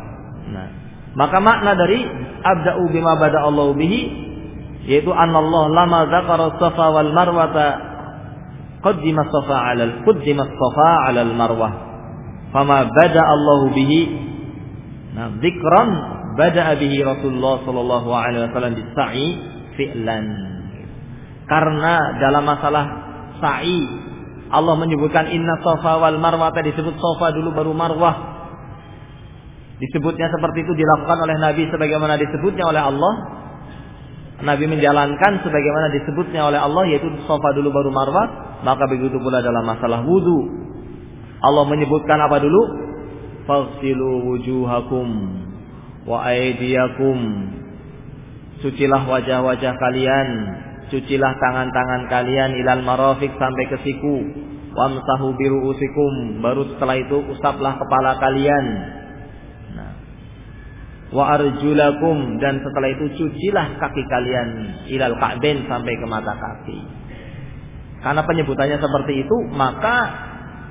nah maka makna dari abda'u bima bada Allah bihi yaitu anallah lama zakara safa wal marwata qaddima safa 'ala qaddima safa 'ala al marwah fama bada Allah bihi Nah, zikran bada bihi Rasulullah sallallahu alaihi wasallam sa'i fi'lan. Karena dalam masalah sa'i Allah menyebutkan inna safa wal marwah disebut safa dulu baru marwah. Disebutnya seperti itu dilakukan oleh Nabi sebagaimana disebutnya oleh Allah. Nabi menjalankan sebagaimana disebutnya oleh Allah yaitu safa dulu baru marwah, maka begitu pula dalam masalah wudu. Allah menyebutkan apa dulu? Faghsilu wujuhakum wa aydiyakum. Sucilah wajah-wajah kalian, cucilah tangan-tangan kalian ilal marafiq sampai ke siku. Wamsahu biruusikum. Baru setelah itu usaplah kepala kalian. Wa arjulakum dan setelah itu cucilah kaki kalian ilal ka'bain sampai ke mata kaki. Karena penyebutannya seperti itu, maka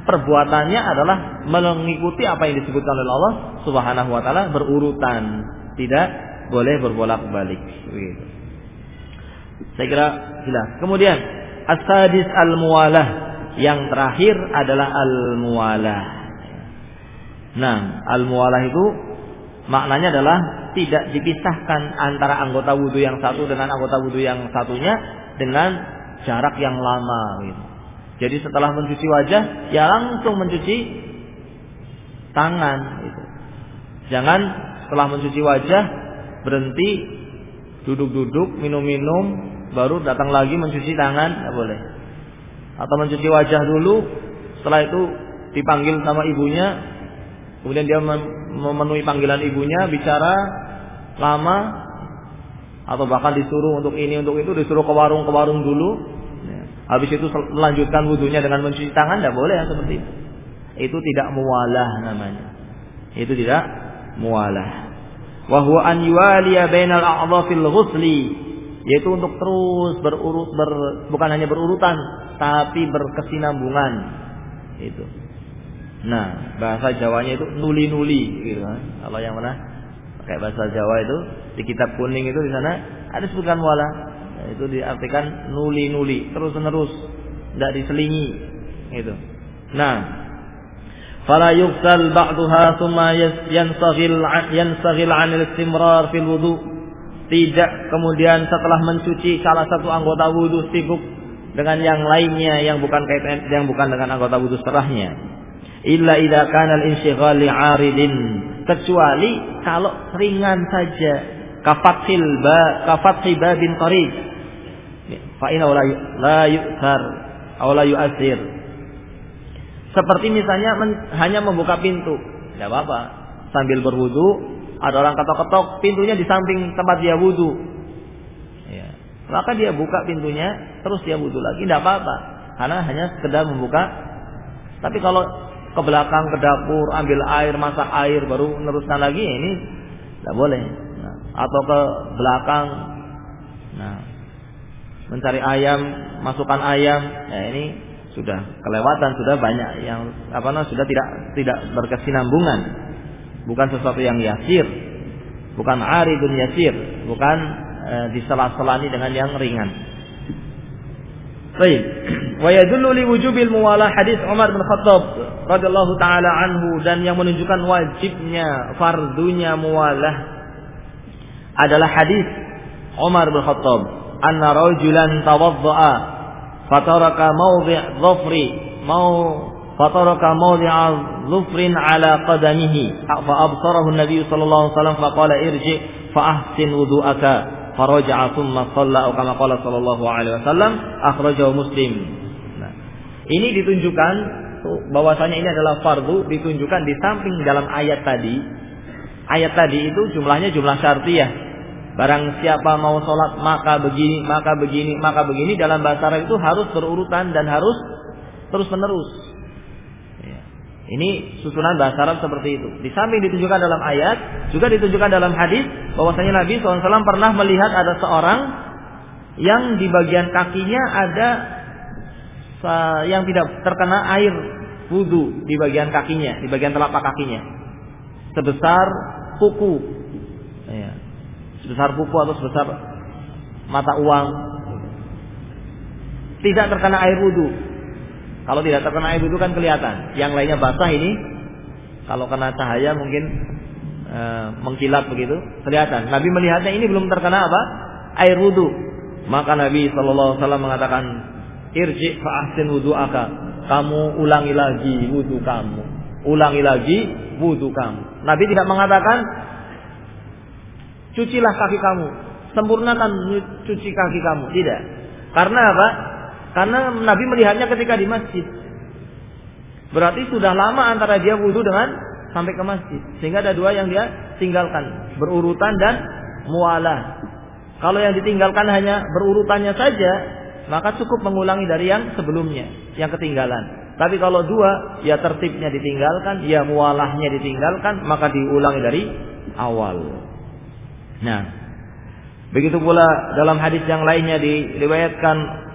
perbuatannya adalah mengikuti apa yang disebutkan oleh Allah Subhanahu wa taala berurutan, tidak boleh berbolak-balik. Saya kira jelas. Kemudian as-sadis al-muwalah yang terakhir adalah al-muwalah. Nah, al-muwalah itu maknanya adalah tidak dipisahkan antara anggota wudhu yang satu dengan anggota wudhu yang satunya dengan jarak yang lama gitu. Jadi setelah mencuci wajah, ya langsung mencuci tangan. Gitu. Jangan setelah mencuci wajah berhenti duduk-duduk, minum-minum, baru datang lagi mencuci tangan, nggak boleh. Atau mencuci wajah dulu, setelah itu dipanggil sama ibunya, kemudian dia memenuhi panggilan ibunya, bicara lama, atau bahkan disuruh untuk ini untuk itu, disuruh ke warung ke warung dulu, Habis itu melanjutkan wudhunya dengan mencuci tangan tidak boleh ya seperti itu. Itu tidak muwalah namanya. Itu tidak muwalah. Wahwa an yuwaliya bainal a'dha fil ghusli yaitu untuk terus berurut ber, bukan hanya berurutan tapi berkesinambungan itu. Nah, bahasa Jawanya itu nuli-nuli gitu kan. Kalau yang mana pakai bahasa Jawa itu di kitab kuning itu di sana ada sebutkan mualah itu diartikan nuli-nuli terus menerus tidak diselingi itu nah yuqsal ba'daha thumma yansaghil yansaghil 'anil istimrar fil wudu. Tidak kemudian setelah mencuci salah satu anggota wudu sibuk dengan yang lainnya yang bukan kaitan yang bukan dengan anggota wudu setelahnya illa idza kana al-inshighal li'aridin kecuali kalau ringan saja kafathil ba kafathi babin qarib fa inna la yu'thar aw la yu'athir. Seperti misalnya men, hanya membuka pintu, tidak apa-apa. Sambil berwudu, ada orang ketok-ketok, pintunya di samping tempat dia wudu. Ya. Maka dia buka pintunya, terus dia wudu lagi, tidak apa-apa. Karena hanya sekedar membuka. Tapi kalau ke belakang ke dapur, ambil air, masak air, baru meneruskan lagi, ini tidak boleh. Nah, atau ke belakang, nah mencari ayam, masukkan ayam, ya ini sudah kelewatan, sudah banyak yang apa namanya sudah tidak tidak berkesinambungan. Bukan sesuatu yang yasir, bukan aridun yasir, bukan e, disela-selani dengan yang ringan. Baik. Wa yadullu li wujubil muwalah hadis Umar bin Khattab radhiyallahu taala anhu dan yang menunjukkan wajibnya fardunya muwalah adalah hadis Umar bin Khattab. Anna rajulan tawadda'a fataraka mawdi' dhufri mau fataraka mawdi'a dhufrin ala qadamihi. Fa absarahu an-nabiy sallallahu alaihi wasallam faqala irji fa ahsin wudu'aka faraja'a thumma shalla kama qala sallallahu alaihi wasallam akhrajahu muslim. Nah, ini ditunjukkan bahwasanya ini adalah fardu ditunjukkan di samping dalam ayat tadi. Ayat tadi itu jumlahnya jumlah syartiyah. Barang siapa mau sholat maka begini, maka begini, maka begini dalam bahasa Arab itu harus berurutan dan harus terus menerus. Ini susunan bahasa Arab seperti itu. Di samping ditunjukkan dalam ayat, juga ditunjukkan dalam hadis bahwasanya Nabi SAW pernah melihat ada seorang yang di bagian kakinya ada yang tidak terkena air wudhu di bagian kakinya, di bagian telapak kakinya, sebesar kuku. Sebesar buku atau sebesar mata uang. Tidak terkena air wudhu kalau tidak terkena air wudhu kan kelihatan. Yang lainnya basah ini kalau kena cahaya mungkin e, mengkilat begitu kelihatan. Nabi melihatnya ini belum terkena apa? Air wudhu maka Nabi Wasallam mengatakan irji fa'ahsin aka kamu ulangi lagi wudhu kamu. Ulangi lagi wudhu kamu. Nabi tidak mengatakan cucilah kaki kamu, sempurnakan cuci kaki kamu. Tidak. Karena apa? Karena Nabi melihatnya ketika di masjid. Berarti sudah lama antara dia wudhu dengan sampai ke masjid. Sehingga ada dua yang dia tinggalkan. Berurutan dan mualah. Kalau yang ditinggalkan hanya berurutannya saja, maka cukup mengulangi dari yang sebelumnya, yang ketinggalan. Tapi kalau dua, ya tertibnya ditinggalkan, ya mualahnya ditinggalkan, maka diulangi dari awal. Nah, begitu pula dalam hadis yang lainnya diriwayatkan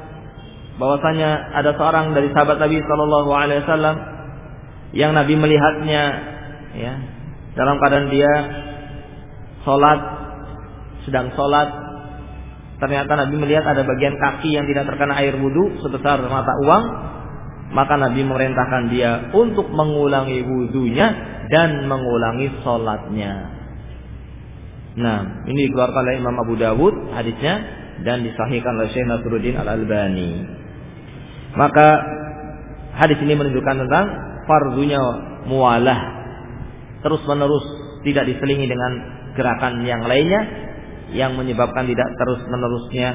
bahwasanya ada seorang dari sahabat Nabi Shallallahu Alaihi Wasallam yang Nabi melihatnya ya dalam keadaan dia sholat sedang sholat ternyata Nabi melihat ada bagian kaki yang tidak terkena air wudhu sebesar mata uang maka Nabi memerintahkan dia untuk mengulangi wudhunya dan mengulangi sholatnya. Nah, ini dikeluarkan oleh Imam Abu Dawud hadisnya dan disahihkan oleh Syekh Nasruddin Al Albani. Maka hadis ini menunjukkan tentang fardunya mualah terus menerus tidak diselingi dengan gerakan yang lainnya yang menyebabkan tidak terus menerusnya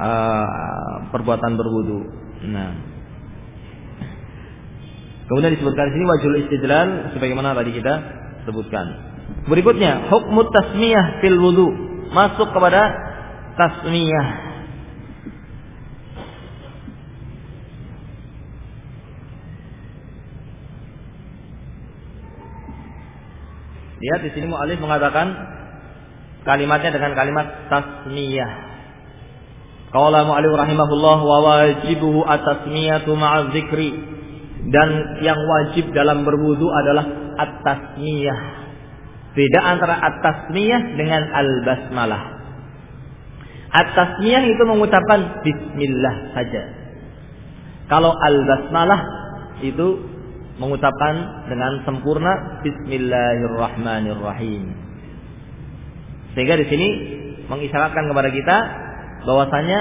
uh, perbuatan berwudu. Nah, kemudian disebutkan di sini wajul istidlal sebagaimana tadi kita sebutkan. Berikutnya hukmu tasmiyah fil wudu masuk kepada tasmiyah Lihat di sini mu'alif mengatakan kalimatnya dengan kalimat tasmiyah. Qala mu'alif rahimahullah wa wajibuhu at-tasmiyatu ma'a dzikri dan yang wajib dalam berwudu adalah at-tasmiyah. Beda antara at-tasmiyah dengan al-basmalah. At-tasmiyah itu mengucapkan bismillah saja. Kalau al-basmalah itu mengucapkan dengan sempurna Bismillahirrahmanirrahim. Sehingga di sini mengisyaratkan kepada kita bahwasanya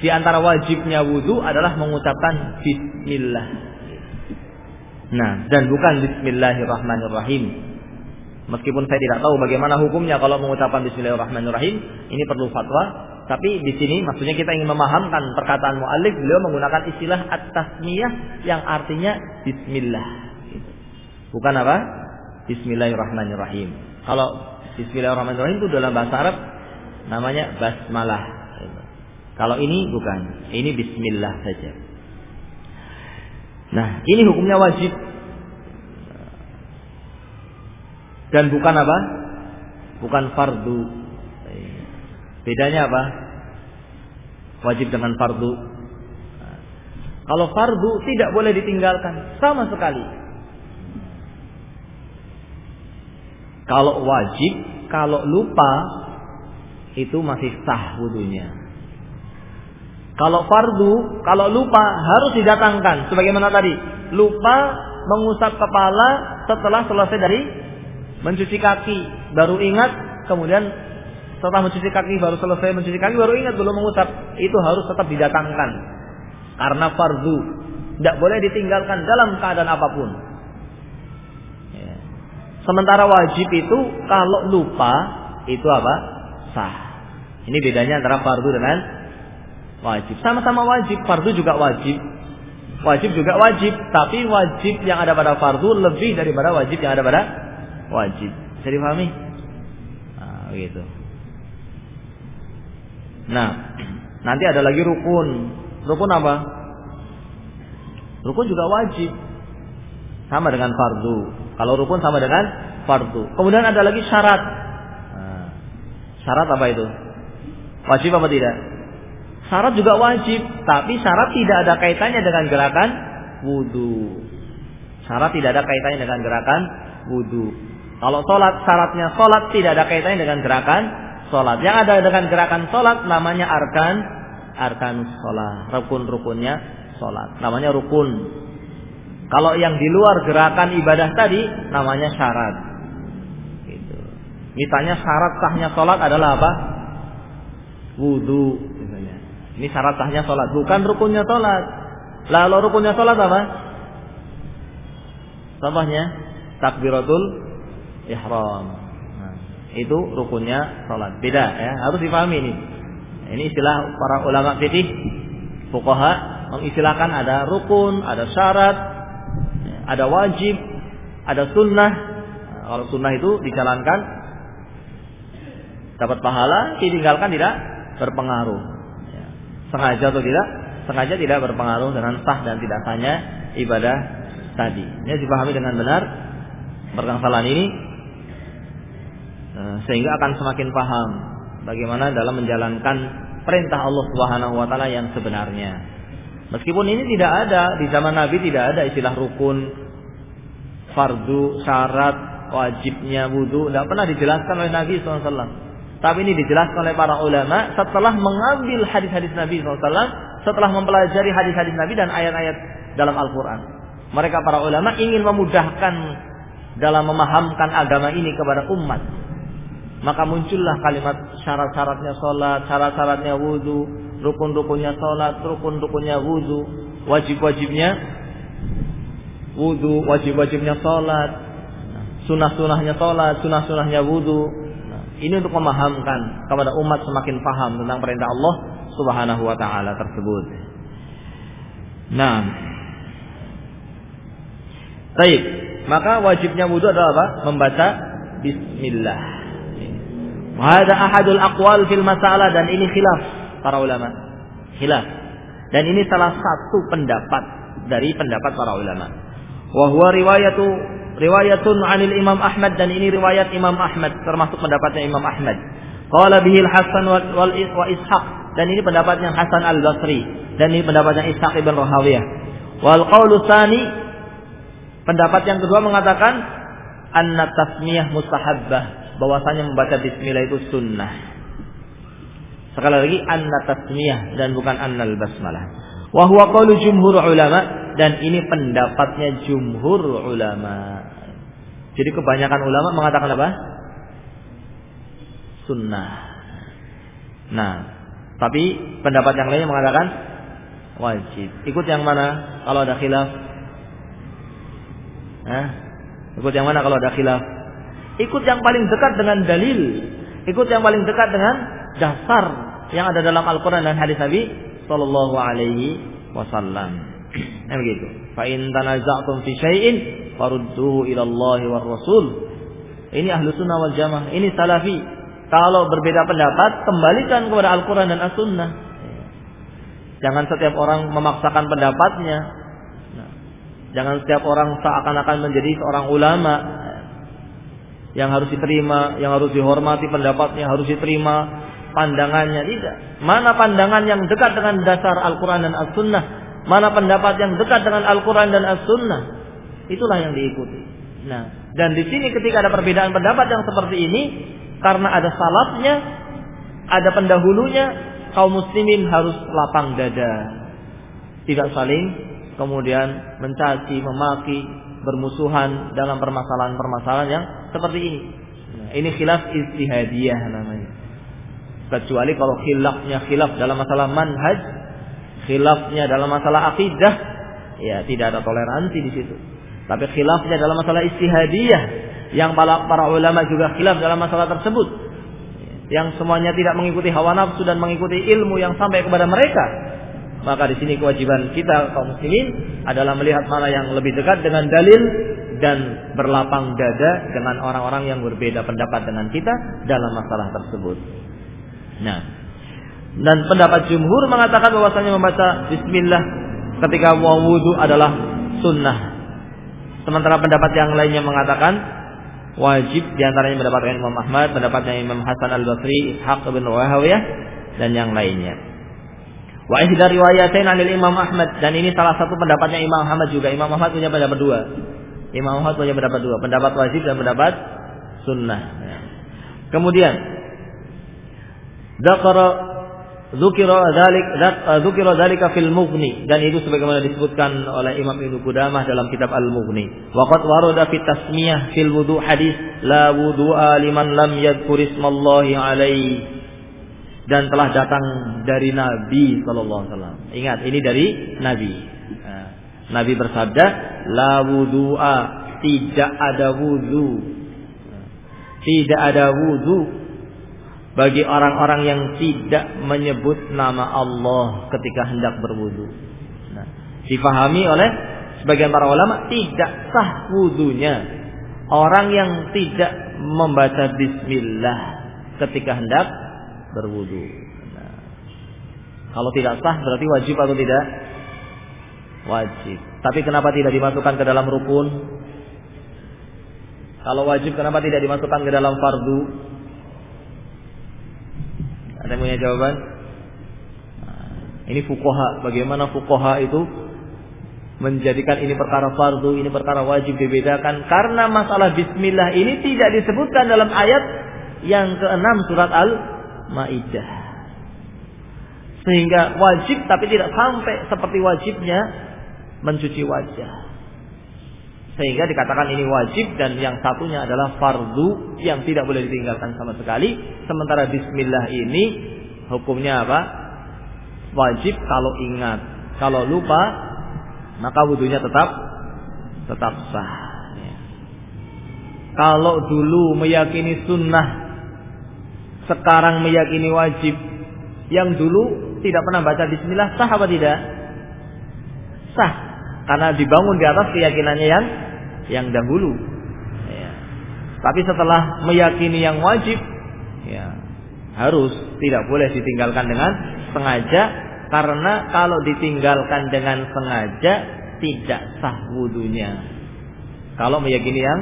di antara wajibnya wudhu adalah mengucapkan Bismillah. Nah, dan bukan Bismillahirrahmanirrahim. Meskipun saya tidak tahu bagaimana hukumnya kalau mengucapkan Bismillahirrahmanirrahim, ini perlu fatwa tapi di sini maksudnya kita ingin memahamkan perkataan mu'alif beliau menggunakan istilah at-tasmiyah yang artinya bismillah. Bukan apa? Bismillahirrahmanirrahim. Kalau Bismillahirrahmanirrahim itu dalam bahasa Arab namanya basmalah. Kalau ini bukan, ini Bismillah saja. Nah, ini hukumnya wajib dan bukan apa? Bukan fardu Bedanya apa? Wajib dengan fardu. Kalau fardu tidak boleh ditinggalkan sama sekali. Kalau wajib, kalau lupa itu masih sah wudhunya. Kalau fardu, kalau lupa harus didatangkan. Sebagaimana tadi, lupa mengusap kepala setelah selesai dari mencuci kaki, baru ingat kemudian setelah mencuci kaki baru selesai mencuci kaki baru ingat belum mengusap. Itu harus tetap didatangkan. Karena fardu. Tidak boleh ditinggalkan dalam keadaan apa pun. Ya. Sementara wajib itu kalau lupa itu apa? Sah. Ini bedanya antara fardu dengan wajib. Sama-sama wajib. Fardu juga wajib. Wajib juga wajib. Tapi wajib yang ada pada fardu lebih daripada wajib yang ada pada wajib. Bisa dipahami? Nah, begitu. Nah, nanti ada lagi rukun. Rukun apa? Rukun juga wajib. Sama dengan fardu. Kalau rukun sama dengan fardu. Kemudian ada lagi syarat. Nah, syarat apa itu? Wajib apa tidak? Syarat juga wajib, tapi syarat tidak ada kaitannya dengan gerakan wudhu. Syarat tidak ada kaitannya dengan gerakan wudhu. Kalau sholat, syaratnya sholat tidak ada kaitannya dengan gerakan sholat. Yang ada dengan gerakan sholat namanya arkan, arkan sholat. Rukun-rukunnya sholat. Namanya rukun. Kalau yang di luar gerakan ibadah tadi namanya syarat. Gitu. Misalnya syarat sahnya sholat adalah apa? Wudhu. Misalnya. Ini syarat sahnya sholat. Bukan rukunnya sholat. Lalu rukunnya sholat apa? Contohnya takbiratul ihram itu rukunnya sholat. Beda ya, harus dipahami ini. Ini istilah para ulama fikih, fuqaha mengistilahkan ada rukun, ada syarat, Ada wajib, ada sunnah. Nah, kalau sunnah itu dijalankan dapat pahala, ditinggalkan tidak berpengaruh. Ya. Sengaja atau tidak? Sengaja tidak berpengaruh dengan sah dan tidak sahnya ibadah tadi. Ini dipahami dengan benar permasalahan ini sehingga akan semakin paham bagaimana dalam menjalankan perintah Allah Subhanahu wa taala yang sebenarnya. Meskipun ini tidak ada di zaman Nabi tidak ada istilah rukun, fardu, syarat, wajibnya wudhu, tidak pernah dijelaskan oleh Nabi SAW. Tapi ini dijelaskan oleh para ulama setelah mengambil hadis-hadis Nabi SAW, setelah mempelajari hadis-hadis Nabi dan ayat-ayat dalam Al-Quran. Mereka para ulama ingin memudahkan dalam memahamkan agama ini kepada umat maka muncullah kalimat syarat-syaratnya sholat, syarat-syaratnya wudhu, rukun-rukunnya sholat, rukun-rukunnya wudhu, wajib-wajibnya wudhu, wajib-wajibnya sholat, sunah-sunahnya sholat, sunah-sunahnya wudhu. Ini untuk memahamkan kepada umat semakin paham tentang perintah Allah Subhanahu wa taala tersebut. Nah, Baik, maka wajibnya wudhu adalah apa? Membaca Bismillah. Wahada ahadul aqwal fil masalah dan ini khilaf para ulama. Khilaf. Dan ini salah satu pendapat dari pendapat para ulama. Wa huwa riwayatu riwayatun 'anil Imam Ahmad dan ini riwayat Imam Ahmad termasuk pendapatnya Imam Ahmad. Qala bihi Hasan wal wa Ishaq dan ini pendapatnya Hasan Al-Basri dan ini pendapatnya Ishaq ibn Rahawiyah. Wal qaulu tsani pendapat yang kedua mengatakan anna tasmiyah mustahabbah bahwasanya membaca bismillah itu sunnah. Sekali lagi anna tasmiyah dan bukan annal basmalah. Wa huwa qaulu jumhur ulama dan ini pendapatnya jumhur ulama. Jadi kebanyakan ulama mengatakan apa? Sunnah. Nah, tapi pendapat yang lainnya mengatakan wajib. Ikut yang mana kalau ada khilaf? Hah? Ikut yang mana kalau ada khilaf? Ikut yang paling dekat dengan dalil. Ikut yang paling dekat dengan dasar yang ada dalam Al-Quran dan hadis Nabi Sallallahu Alaihi Wasallam. (clears throat) Nah begitu. Fa in tanaza'tum fi syai'in farudduhu ila Allah war Rasul. Ini ahlu sunnah wal jamaah. Ini salafi. Kalau berbeda pendapat, kembalikan kepada Al-Quran dan As-Sunnah. Jangan setiap orang memaksakan pendapatnya. Nah, jangan setiap orang seakan-akan menjadi seorang ulama yang harus diterima, yang harus dihormati pendapatnya, harus diterima pandangannya tidak. Mana pandangan yang dekat dengan dasar Al-Quran dan As-Sunnah? Mana pendapat yang dekat dengan Al-Quran dan As-Sunnah? Itulah yang diikuti. Nah, dan di sini ketika ada perbedaan pendapat yang seperti ini, karena ada salafnya, ada pendahulunya, kaum muslimin harus lapang dada. Tidak saling kemudian mencaci, memaki, bermusuhan dalam permasalahan-permasalahan yang seperti ini. Nah, ini khilaf istihadiyah namanya. Kecuali kalau khilafnya khilaf dalam masalah manhaj, khilafnya dalam masalah akidah, ya tidak ada toleransi di situ. Tapi khilafnya dalam masalah istihadiyah, yang para, para ulama juga khilaf dalam masalah tersebut, yang semuanya tidak mengikuti hawa nafsu dan mengikuti ilmu yang sampai kepada mereka, maka di sini kewajiban kita kaum muslimin adalah melihat mana yang lebih dekat dengan dalil dan berlapang dada dengan orang-orang yang berbeda pendapat dengan kita dalam masalah tersebut. Nah, dan pendapat jumhur mengatakan bahwasanya membaca bismillah ketika mau wudhu adalah sunnah. Sementara pendapat yang lainnya mengatakan wajib di antaranya mendapatkan Imam Ahmad, pendapatnya Imam Hasan Al Basri, Ishaq bin Wahawiyah dan yang lainnya. Wa ihda riwayatain anil Imam Ahmad dan ini salah satu pendapatnya Imam Ahmad juga. Imam Ahmad punya pendapat dua. Imam Ahmad punya pendapat dua, pendapat wajib dan pendapat sunnah. Kemudian dzakara dzukira dzalik dzukira dzalika fil mughni dan itu sebagaimana disebutkan oleh Imam Ibnu Qudamah dalam kitab Al-Mughni. Wa qad warada tasmiyah fil wudu hadis la wudu'a liman lam yadhkur ismallahi alaihi dan telah datang dari Nabi Sallallahu Alaihi Wasallam. Ingat, ini dari Nabi. Nabi bersabda, la wudu'a, tidak ada wudu, tidak ada wudu bagi orang-orang yang tidak menyebut nama Allah ketika hendak berwudu. Nah, difahami oleh sebagian para ulama tidak sah wudhunya orang yang tidak membaca bismillah ketika hendak berwudhu. Nah, kalau tidak sah berarti wajib atau tidak? Wajib. Tapi kenapa tidak dimasukkan ke dalam rukun? Kalau wajib kenapa tidak dimasukkan ke dalam fardu? Ada yang punya jawaban? Nah, ini fukoha. Bagaimana fukoha itu menjadikan ini perkara fardu, ini perkara wajib dibedakan karena masalah bismillah ini tidak disebutkan dalam ayat yang keenam surat Al-Maidah. Sehingga wajib tapi tidak sampai seperti wajibnya mencuci wajah. Sehingga dikatakan ini wajib dan yang satunya adalah fardu yang tidak boleh ditinggalkan sama sekali. Sementara bismillah ini hukumnya apa? Wajib kalau ingat. Kalau lupa maka wudhunya tetap tetap sah. Ya. Kalau dulu meyakini sunnah, sekarang meyakini wajib. Yang dulu tidak pernah baca bismillah sah apa tidak? Sah karena dibangun di atas keyakinannya yang yang dahulu. Ya. Tapi setelah meyakini yang wajib, ya harus tidak boleh ditinggalkan dengan sengaja karena kalau ditinggalkan dengan sengaja tidak sah wudhunya. Kalau meyakini yang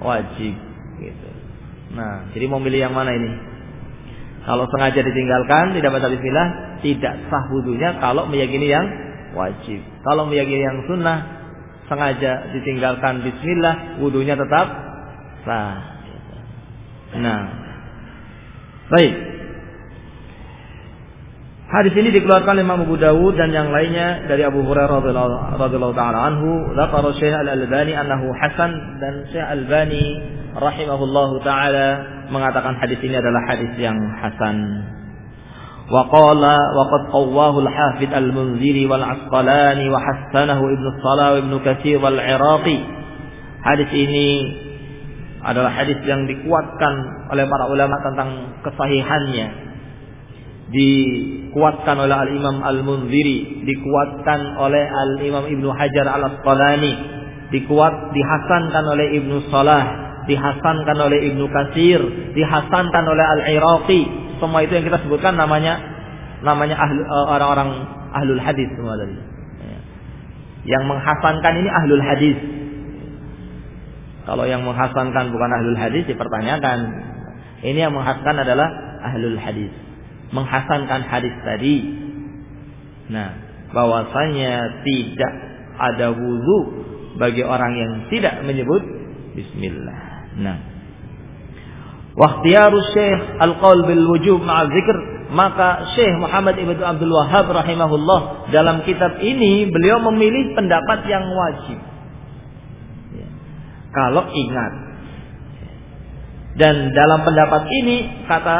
wajib, gitu. Nah, jadi mau milih yang mana ini? Kalau sengaja ditinggalkan tidak baca Bismillah, tidak sah wudhunya. Kalau meyakini yang wajib. Kalau meyakini yang sunnah sengaja ditinggalkan bismillah, wudhunya tetap sah. Nah, baik. Hadis ini dikeluarkan oleh Imam Abu Dawud dan yang lainnya dari Abu Hurairah radhiyallahu taala anhu, dzakara Syekh Al-Albani annahu hasan dan Syekh Albani rahimahullahu taala mengatakan hadis ini adalah hadis yang hasan. Wa qala wa qad qawwahu al-Hafidz al-Munziri wal Asqalani wa hasanahu Ibnu Salah Ibnu Katsir wal Iraqi. Hadis ini adalah hadis yang dikuatkan oleh para ulama tentang kesahihannya dikuatkan oleh Al-Imam Al-Munziri dikuatkan oleh Al-Imam Ibnu Hajar Al-Asqalani dikuat dihasankan oleh Ibnu Salah dihasankan oleh Ibnu Katsir dihasankan oleh Al-Iraqi semua itu yang kita sebutkan namanya namanya ahlu, eh, orang-orang ahlul hadis semua tadi. Ya. Yang menghasankan ini ahlul hadis. Kalau yang menghasankan bukan ahlul hadis dipertanyakan. Ini yang menghasankan adalah ahlul hadis. Menghasankan hadis tadi. Nah, bahwasanya tidak ada wudhu bagi orang yang tidak menyebut Bismillah. Nah, Waktiyaru Syekh al-qaul bil wujub ma'a zikr maka Syekh Muhammad Ibnu Abdul Wahab rahimahullah dalam kitab ini beliau memilih pendapat yang wajib. Ya. Kalau ingat. Dan dalam pendapat ini kata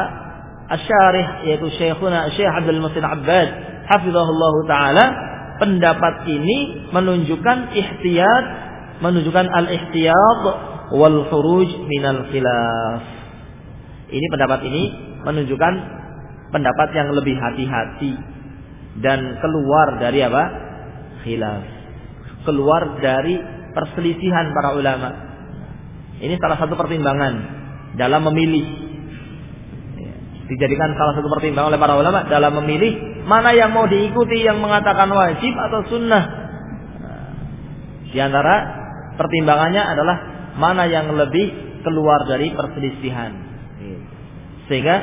Asyarih yaitu Syekhuna Syekh Abdul Musin Abbad hafizahullah taala pendapat ini menunjukkan ihtiyat menunjukkan al-ihtiyat wal khuruj minal khilaf ini pendapat ini menunjukkan pendapat yang lebih hati-hati dan keluar dari apa? Khilaf. Keluar dari perselisihan para ulama. Ini salah satu pertimbangan dalam memilih. Dijadikan salah satu pertimbangan oleh para ulama dalam memilih mana yang mau diikuti yang mengatakan wajib atau sunnah. Di antara pertimbangannya adalah mana yang lebih keluar dari perselisihan. Sehingga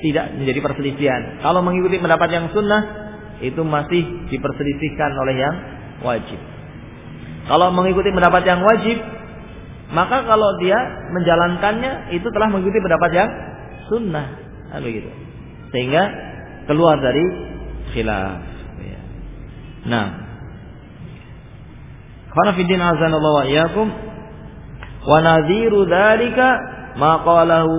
tidak menjadi perselisihan. Kalau mengikuti pendapat yang sunnah itu masih diperselisihkan oleh yang wajib. Kalau mengikuti pendapat yang wajib, maka kalau dia menjalankannya itu telah mengikuti pendapat yang sunnah, nah, begitu. Sehingga keluar dari khilaf. Ya. Nah, fiddin azanallahu wa iyyakum wa nadhiru dzalika ma qalahu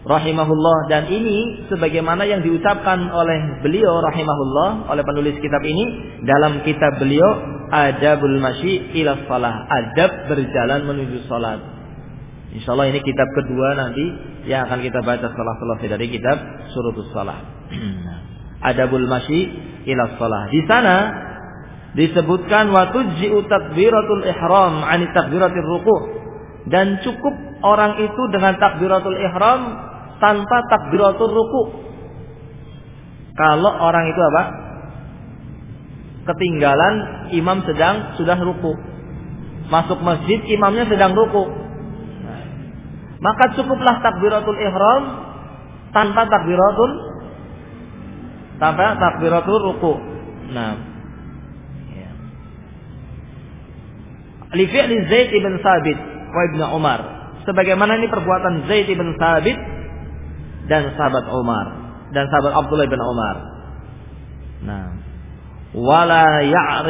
rahimahullah dan ini sebagaimana yang diucapkan oleh beliau rahimahullah oleh penulis kitab ini dalam kitab beliau Adabul Masyi ila Salah adab berjalan menuju salat Insyaallah ini kitab kedua nanti yang akan kita baca setelah selesai dari kitab Surutus Salah (clears throat) Adabul Masyi ila Salah di sana disebutkan wa tujzi'u takbiratul ihram 'ani takbiratir ruku' dan cukup orang itu dengan takbiratul ihram tanpa takbiratul ruku'. Kalau orang itu apa? Ketinggalan imam sedang sudah ruku. Masuk masjid imamnya sedang ruku. Maka cukuplah takbiratul ihram tanpa takbiratul tanpa takbiratul ruku. Nah, li fi'li Zaid ibn Sabit wa Ibnu Umar. Sebagaimana ini perbuatan Zaid ibn Sabit dan sahabat Umar dan sahabat Abdullah bin Umar. Nah, wala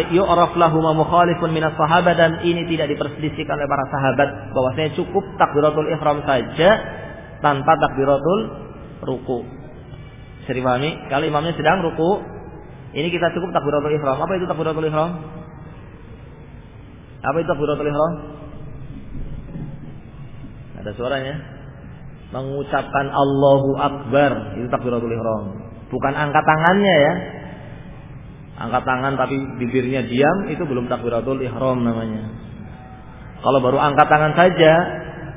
yu'raf lahum mukhalifun minas sahabat dan ini tidak diperselisihkan oleh para sahabat bahwasanya cukup takbiratul ihram saja tanpa takbiratul ruku. Bisa dipahami? Kalau imamnya sedang ruku, ini kita cukup takbiratul ihram. Apa itu takbiratul ihram? Apa itu takbiratul ihram? Ada suaranya. Mengucapkan Allahu Akbar itu takbiratul ihram. Bukan angkat tangannya ya. Angkat tangan tapi bibirnya diam itu belum takbiratul ihram namanya. Kalau baru angkat tangan saja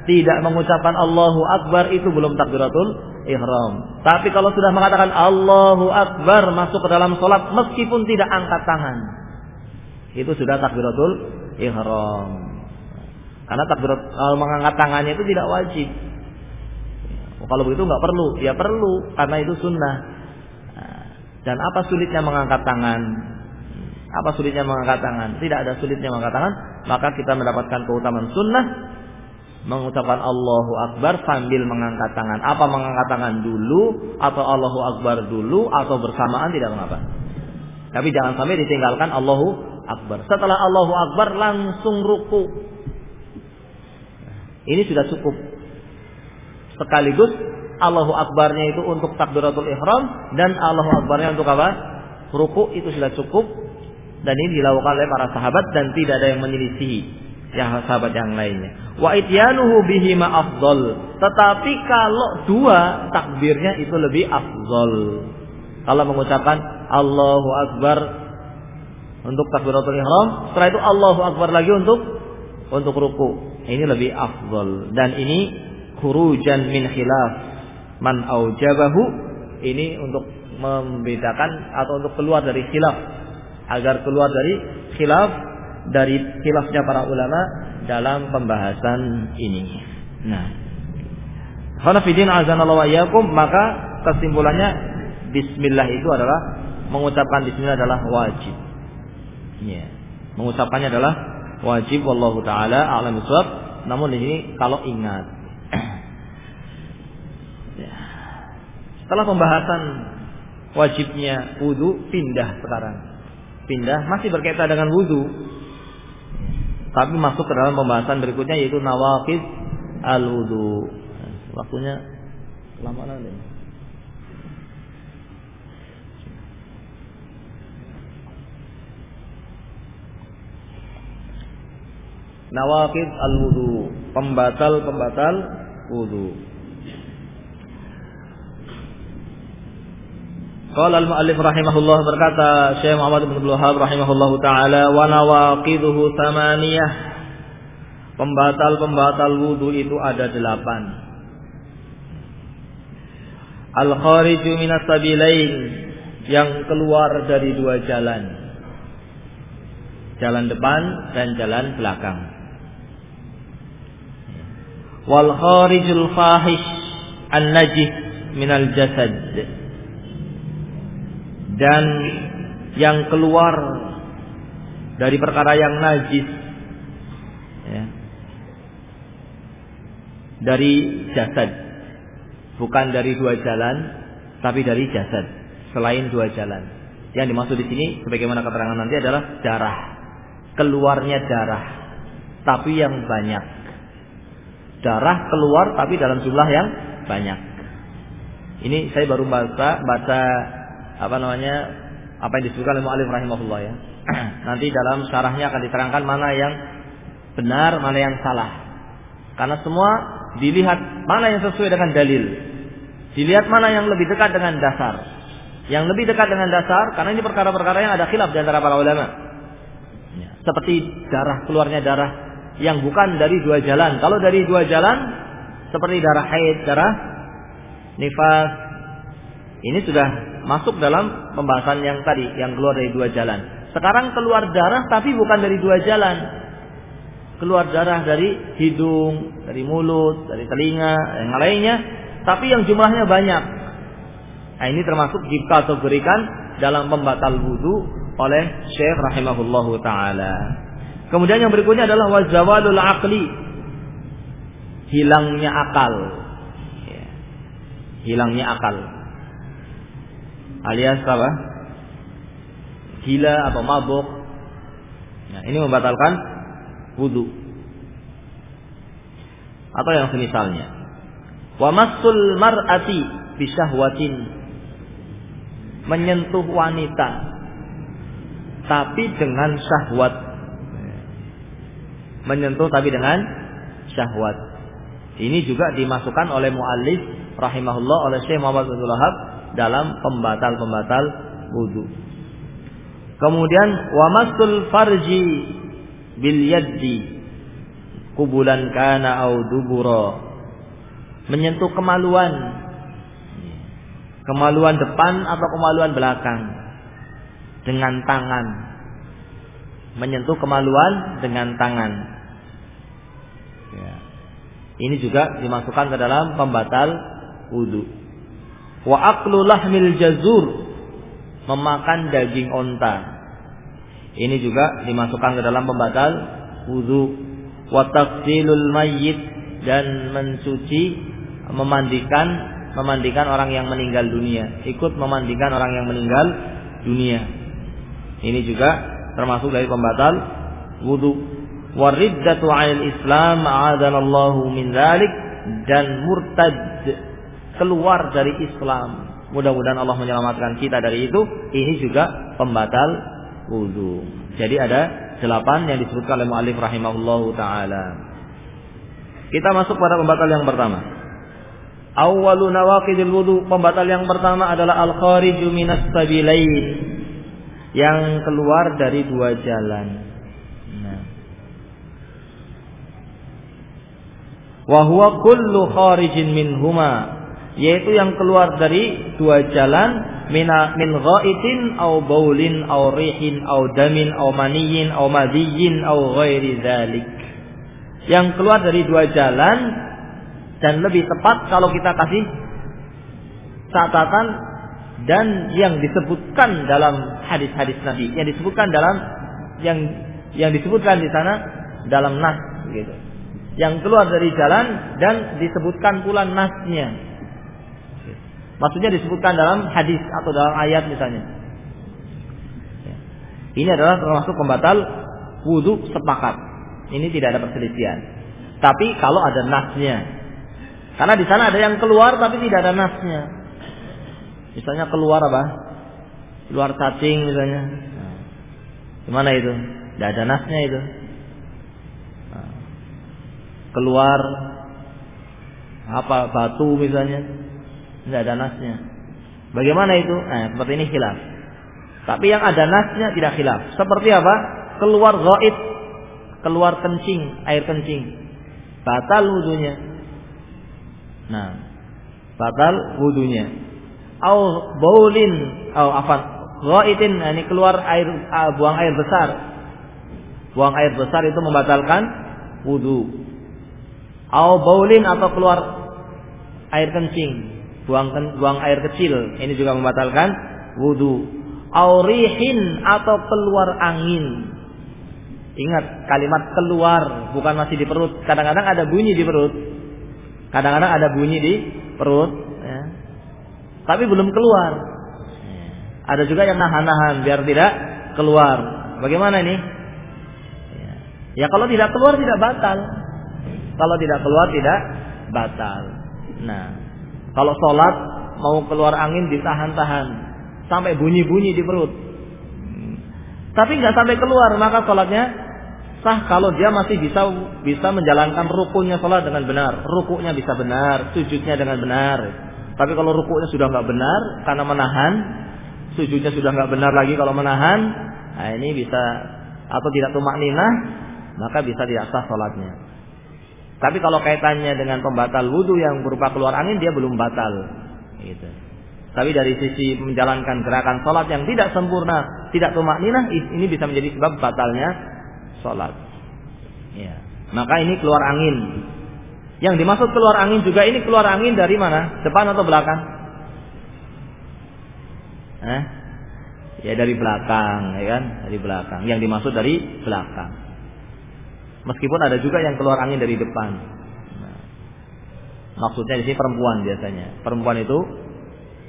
tidak mengucapkan Allahu Akbar itu belum takbiratul ihram. Tapi kalau sudah mengatakan Allahu Akbar masuk ke dalam sholat meskipun tidak angkat tangan. Itu sudah takbiratul ihram. Karena takbirat kalau mengangkat tangannya itu tidak wajib. Kalau begitu nggak perlu, ya perlu karena itu sunnah. Dan apa sulitnya mengangkat tangan? Apa sulitnya mengangkat tangan? Tidak ada sulitnya mengangkat tangan, maka kita mendapatkan keutamaan sunnah mengucapkan Allahu Akbar sambil mengangkat tangan. Apa mengangkat tangan dulu atau Allahu Akbar dulu atau bersamaan tidak mengapa. Tapi jangan sampai ditinggalkan Allahu Akbar. Setelah Allahu Akbar langsung ruku. Ini sudah cukup. Sekaligus Allahu Akbarnya itu untuk takbiratul ihram dan Allahu Akbarnya untuk apa? Ruku itu sudah cukup dan ini dilakukan oleh para sahabat dan tidak ada yang menyelisihi yang sahabat yang lainnya. Wa ityanuhu bihi ma afdal. Tetapi kalau dua takbirnya itu lebih afdal. Kalau mengucapkan Allahu Akbar untuk takbiratul ihram, setelah itu Allahu akbar lagi untuk untuk ruku. Ini lebih afdal dan ini khurujan min khilaf man aujabahu ini untuk membedakan atau untuk keluar dari khilaf agar keluar dari khilaf dari khilafnya para ulama dalam pembahasan ini. Nah, Hanafidin azanallahu wa maka kesimpulannya bismillah itu adalah mengucapkan bismillah adalah wajib. Ya. Mengucapkannya adalah wajib wallahu taala a'lam bishawab. Namun di sini kalau ingat ya. Setelah pembahasan wajibnya wudhu pindah sekarang. Pindah masih berkaitan dengan wudhu. Tapi masuk ke dalam pembahasan berikutnya yaitu nawafid al-wudhu. Waktunya lama nanti. nawaqid al-wudu, pembatal-pembatal wudu. Qala al-muallif rahimahullah berkata Syekh Muhammad bin Abdul Wahab rahimahullahu taala wa nawaqiduhu thamaniyah. Pembatal-pembatal wudu itu ada delapan. Al-khariju minas sabilain yang keluar dari dua jalan. Jalan depan dan jalan belakang wal kharijul fahish an najih minal jasad dan yang keluar dari perkara yang najis ya, dari jasad. Bukan dari dua jalan tapi dari jasad. Selain dua jalan. Yang dimaksud di sini sebagaimana keterangan nanti adalah darah. Keluarnya darah tapi yang banyak. Darah keluar tapi dalam jumlah yang banyak. Ini saya baru baca baca apa namanya apa yang disebutkan oleh Mu'alif rahimahullah ya. (clears throat) Nanti dalam syarahnya akan diterangkan mana yang benar, mana yang salah. Karena semua dilihat mana yang sesuai dengan dalil. Dilihat mana yang lebih dekat dengan dasar. Yang lebih dekat dengan dasar karena ini perkara-perkara yang ada khilaf di antara para ulama. Seperti darah keluarnya darah yang bukan dari dua jalan. Kalau dari dua jalan seperti darah haid, darah nifas. Ini sudah masuk dalam pembahasan yang tadi yang keluar dari dua jalan. Sekarang keluar darah tapi bukan dari dua jalan. Keluar darah dari hidung, dari mulut, dari telinga, yang lainnya, tapi yang jumlahnya banyak. Nah, ini termasuk dikategorikan dalam pembatal wudhu oleh Syekh rahimahullahu taala. Kemudian yang berikutnya adalah wazawalul aqli. Hilangnya akal. Ya. Hilangnya akal. Alias apa? Gila atau mabuk. Nah, ini membatalkan wudhu. Atau yang semisalnya. Wa masul mar'ati bisyahwatin. Menyentuh wanita tapi dengan syahwat. Menyentuh tapi dengan syahwat. Ini juga dimasukkan oleh muallif rahimahullah oleh Syekh Muhammad bin dalam pembatal-pembatal wudu. Kemudian wamasul farji bil yaddi kubulan kana au dubura. Menyentuh kemaluan. Kemaluan depan atau kemaluan belakang dengan tangan. Menyentuh kemaluan dengan tangan. Ya. Ini juga dimasukkan ke dalam pembatal wudhu. Wa aklu lahmil jazur memakan daging onta. Ini juga dimasukkan ke dalam pembatal wudhu. Wa taqsilul mayyit dan mencuci memandikan memandikan orang yang meninggal dunia. Ikut memandikan orang yang meninggal dunia. Ini juga termasuk dari pembatal wudu. Wariddatu 'anil Islam a'adanallahu min dzalik dan murtad keluar dari Islam. Mudah-mudahan Allah menyelamatkan kita dari itu. Ini juga pembatal wudu. Jadi ada delapan yang disebutkan oleh muallif rahimahullahu taala. Kita masuk pada pembatal yang pertama. Awwalu nawaqidil wudu. Pembatal yang pertama adalah al-khariju minas sabilain yang keluar dari dua jalan. Wahwa kullu kharijin minhuma yaitu yang keluar dari dua jalan mina min ghaitin au baulin au rihin au damin au maniyin au madiyin au ghairi dzalik. Yang keluar dari dua jalan dan lebih tepat kalau kita kasih catatan dan yang disebutkan dalam hadis-hadis Nabi, yang disebutkan dalam yang yang disebutkan di sana dalam nas gitu. Yang keluar dari jalan dan disebutkan pula nasnya. Maksudnya disebutkan dalam hadis atau dalam ayat misalnya. Ini adalah termasuk pembatal wudhu sepakat. Ini tidak ada perselisihan. Tapi kalau ada nasnya, karena di sana ada yang keluar tapi tidak ada nasnya. Misalnya keluar apa? Keluar cacing misalnya. Nah, gimana itu? Tidak ada nasnya itu. Nah, keluar apa batu misalnya. Tidak ada nasnya. Bagaimana itu? Nah, seperti ini khilaf. Tapi yang ada nasnya tidak khilaf. Seperti apa? Keluar gaib, keluar kencing, air kencing. Batal wudhunya. Nah, batal wudhunya au baulin au afan ghaitin nah, ini keluar air buang air besar buang air besar itu membatalkan wudu au baulin atau keluar air kencing buang buang air kecil ini juga membatalkan wudu au rihin atau keluar angin ingat kalimat keluar bukan masih di perut kadang-kadang ada bunyi di perut kadang-kadang ada bunyi di perut tapi belum keluar. Ada juga yang nahan-nahan biar tidak keluar. Bagaimana ini? Ya kalau tidak keluar tidak batal. Kalau tidak keluar tidak batal. Nah, kalau sholat mau keluar angin ditahan-tahan sampai bunyi-bunyi di perut. Tapi nggak sampai keluar maka sholatnya sah kalau dia masih bisa bisa menjalankan rukunya sholat dengan benar, rukuknya bisa benar, sujudnya dengan benar. Tapi kalau rukuknya sudah nggak benar karena menahan, sujudnya sudah nggak benar lagi kalau menahan, nah ini bisa atau tidak tumak ninah, maka bisa tidak sah sholatnya. Tapi kalau kaitannya dengan pembatal wudhu yang berupa keluar angin, dia belum batal. Gitu. Tapi dari sisi menjalankan gerakan sholat yang tidak sempurna, tidak tumak ninah, ini bisa menjadi sebab batalnya sholat. Ya. Maka ini keluar angin. Yang dimaksud keluar angin juga ini keluar angin dari mana? Depan atau belakang? Eh? Ya dari belakang, ya kan? Dari belakang. Yang dimaksud dari belakang. Meskipun ada juga yang keluar angin dari depan. Nah, maksudnya di sini perempuan biasanya. Perempuan itu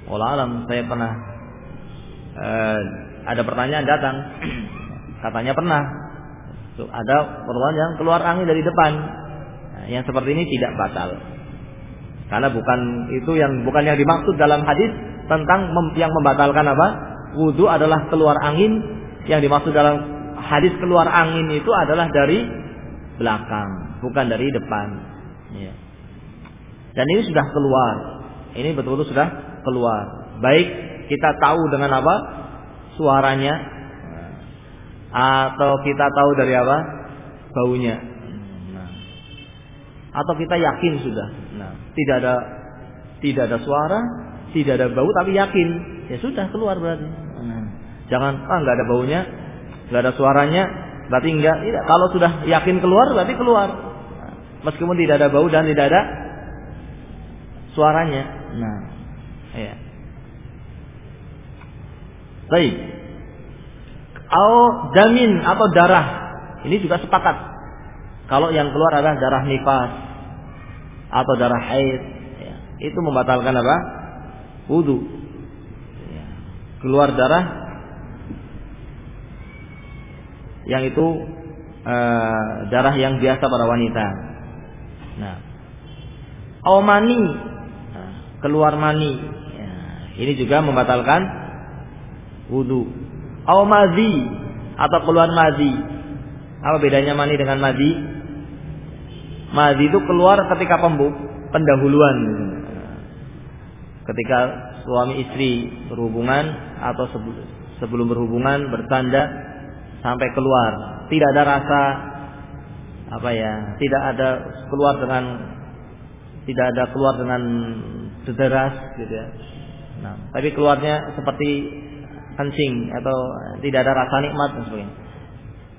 Allah alam saya pernah eh, ada pertanyaan datang. (clears throat) Katanya pernah. Ada perempuan yang keluar angin dari depan. Nah, yang seperti ini tidak batal. Karena bukan itu yang bukan yang dimaksud dalam hadis tentang mem, yang membatalkan apa? Wudhu adalah keluar angin. Yang dimaksud dalam hadis keluar angin itu adalah dari belakang bukan dari depan ya. dan ini sudah keluar ini betul-betul sudah keluar. Baik kita tahu dengan apa? Suaranya atau kita tahu dari apa? Baunya. Nah. Atau kita yakin sudah. Nah, tidak ada tidak ada suara, tidak ada bau tapi yakin. Ya sudah keluar berarti. Nah. Jangan ah nggak ada baunya, nggak ada suaranya, berarti enggak. Tidak. Kalau sudah yakin keluar berarti keluar. Meskipun tidak ada bau dan tidak ada suaranya. Nah, Ya. Baik. Au damin atau darah. Ini juga sepakat. Kalau yang keluar adalah darah nifas atau darah haid, ya, itu membatalkan apa? Wudhu. Ya. Keluar darah yang itu uh, darah yang biasa pada wanita. Nah, au mani, nah, keluar mani ini juga membatalkan wudhu. Madhi atau keluar madhi. Apa bedanya mani dengan madhi? Madhi itu keluar ketika pendahuluan. Ketika suami istri berhubungan atau sebelum berhubungan bertanda sampai keluar, tidak ada rasa apa ya, tidak ada keluar dengan tidak ada keluar dengan deras gitu ya Nah, tapi keluarnya seperti kencing atau tidak ada rasa nikmat dan sebagainya.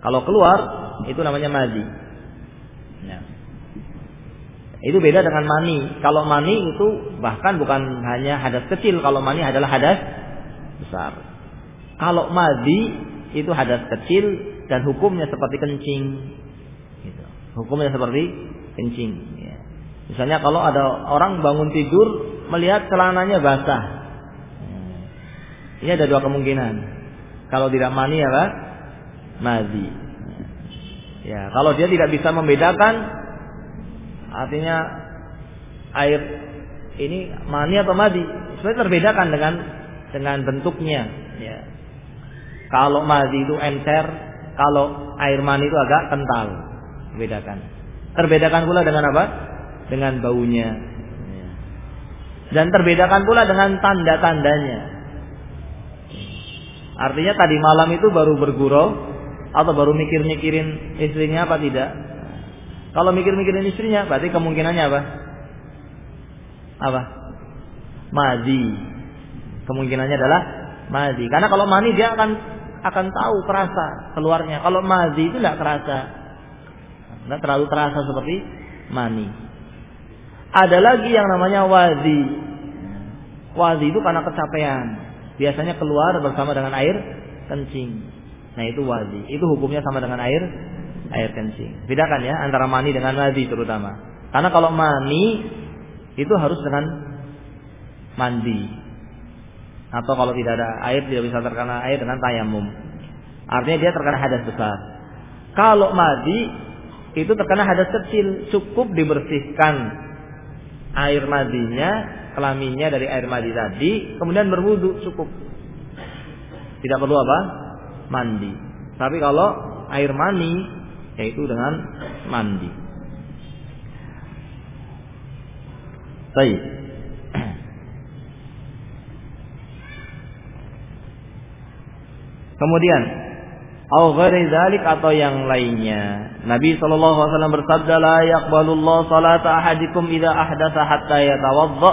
Kalau keluar itu namanya madi. Nah, itu beda dengan mani. Kalau mani itu bahkan bukan hanya hadas kecil, kalau mani adalah hadas besar. Kalau madi itu hadas kecil dan hukumnya seperti kencing. Gitu. Hukumnya seperti kencing. Ya. Misalnya kalau ada orang bangun tidur melihat celananya basah, ini ada dua kemungkinan. Kalau tidak mani apa? Mazi. Ya, kalau dia tidak bisa membedakan artinya air ini mani atau madi, sebenarnya terbedakan dengan dengan bentuknya, ya. Kalau madi itu encer, kalau air mani itu agak kental. Bedakan. Terbedakan pula dengan apa? Dengan baunya. Ya. Dan terbedakan pula dengan tanda-tandanya. Artinya tadi malam itu baru bergurau atau baru mikir-mikirin istrinya apa tidak? Kalau mikir-mikirin istrinya, berarti kemungkinannya apa? Apa? Madi. Kemungkinannya adalah madi. Karena kalau mani dia akan akan tahu kerasa keluarnya. Kalau madi itu tidak kerasa. Tidak terlalu terasa seperti mani. Ada lagi yang namanya wazi. Wazi itu karena kecapean biasanya keluar bersama dengan air kencing. Nah itu wadi. Itu hukumnya sama dengan air air kencing. Bedakan ya antara mani dengan wadi terutama. Karena kalau mani itu harus dengan mandi. Atau kalau tidak ada air tidak bisa terkena air dengan tayamum. Artinya dia terkena hadas besar. Kalau madi itu terkena hadas kecil, cukup dibersihkan air madinya kelaminnya dari air mandi tadi, kemudian berwudu cukup. Tidak perlu apa? Mandi. Tapi kalau air mani yaitu dengan mandi. Baik. Kemudian Au ghairi atau yang lainnya. Nabi sallallahu alaihi wasallam bersabda la yaqbalullahu salata ahadikum idza ahdatsa hatta yatawadda.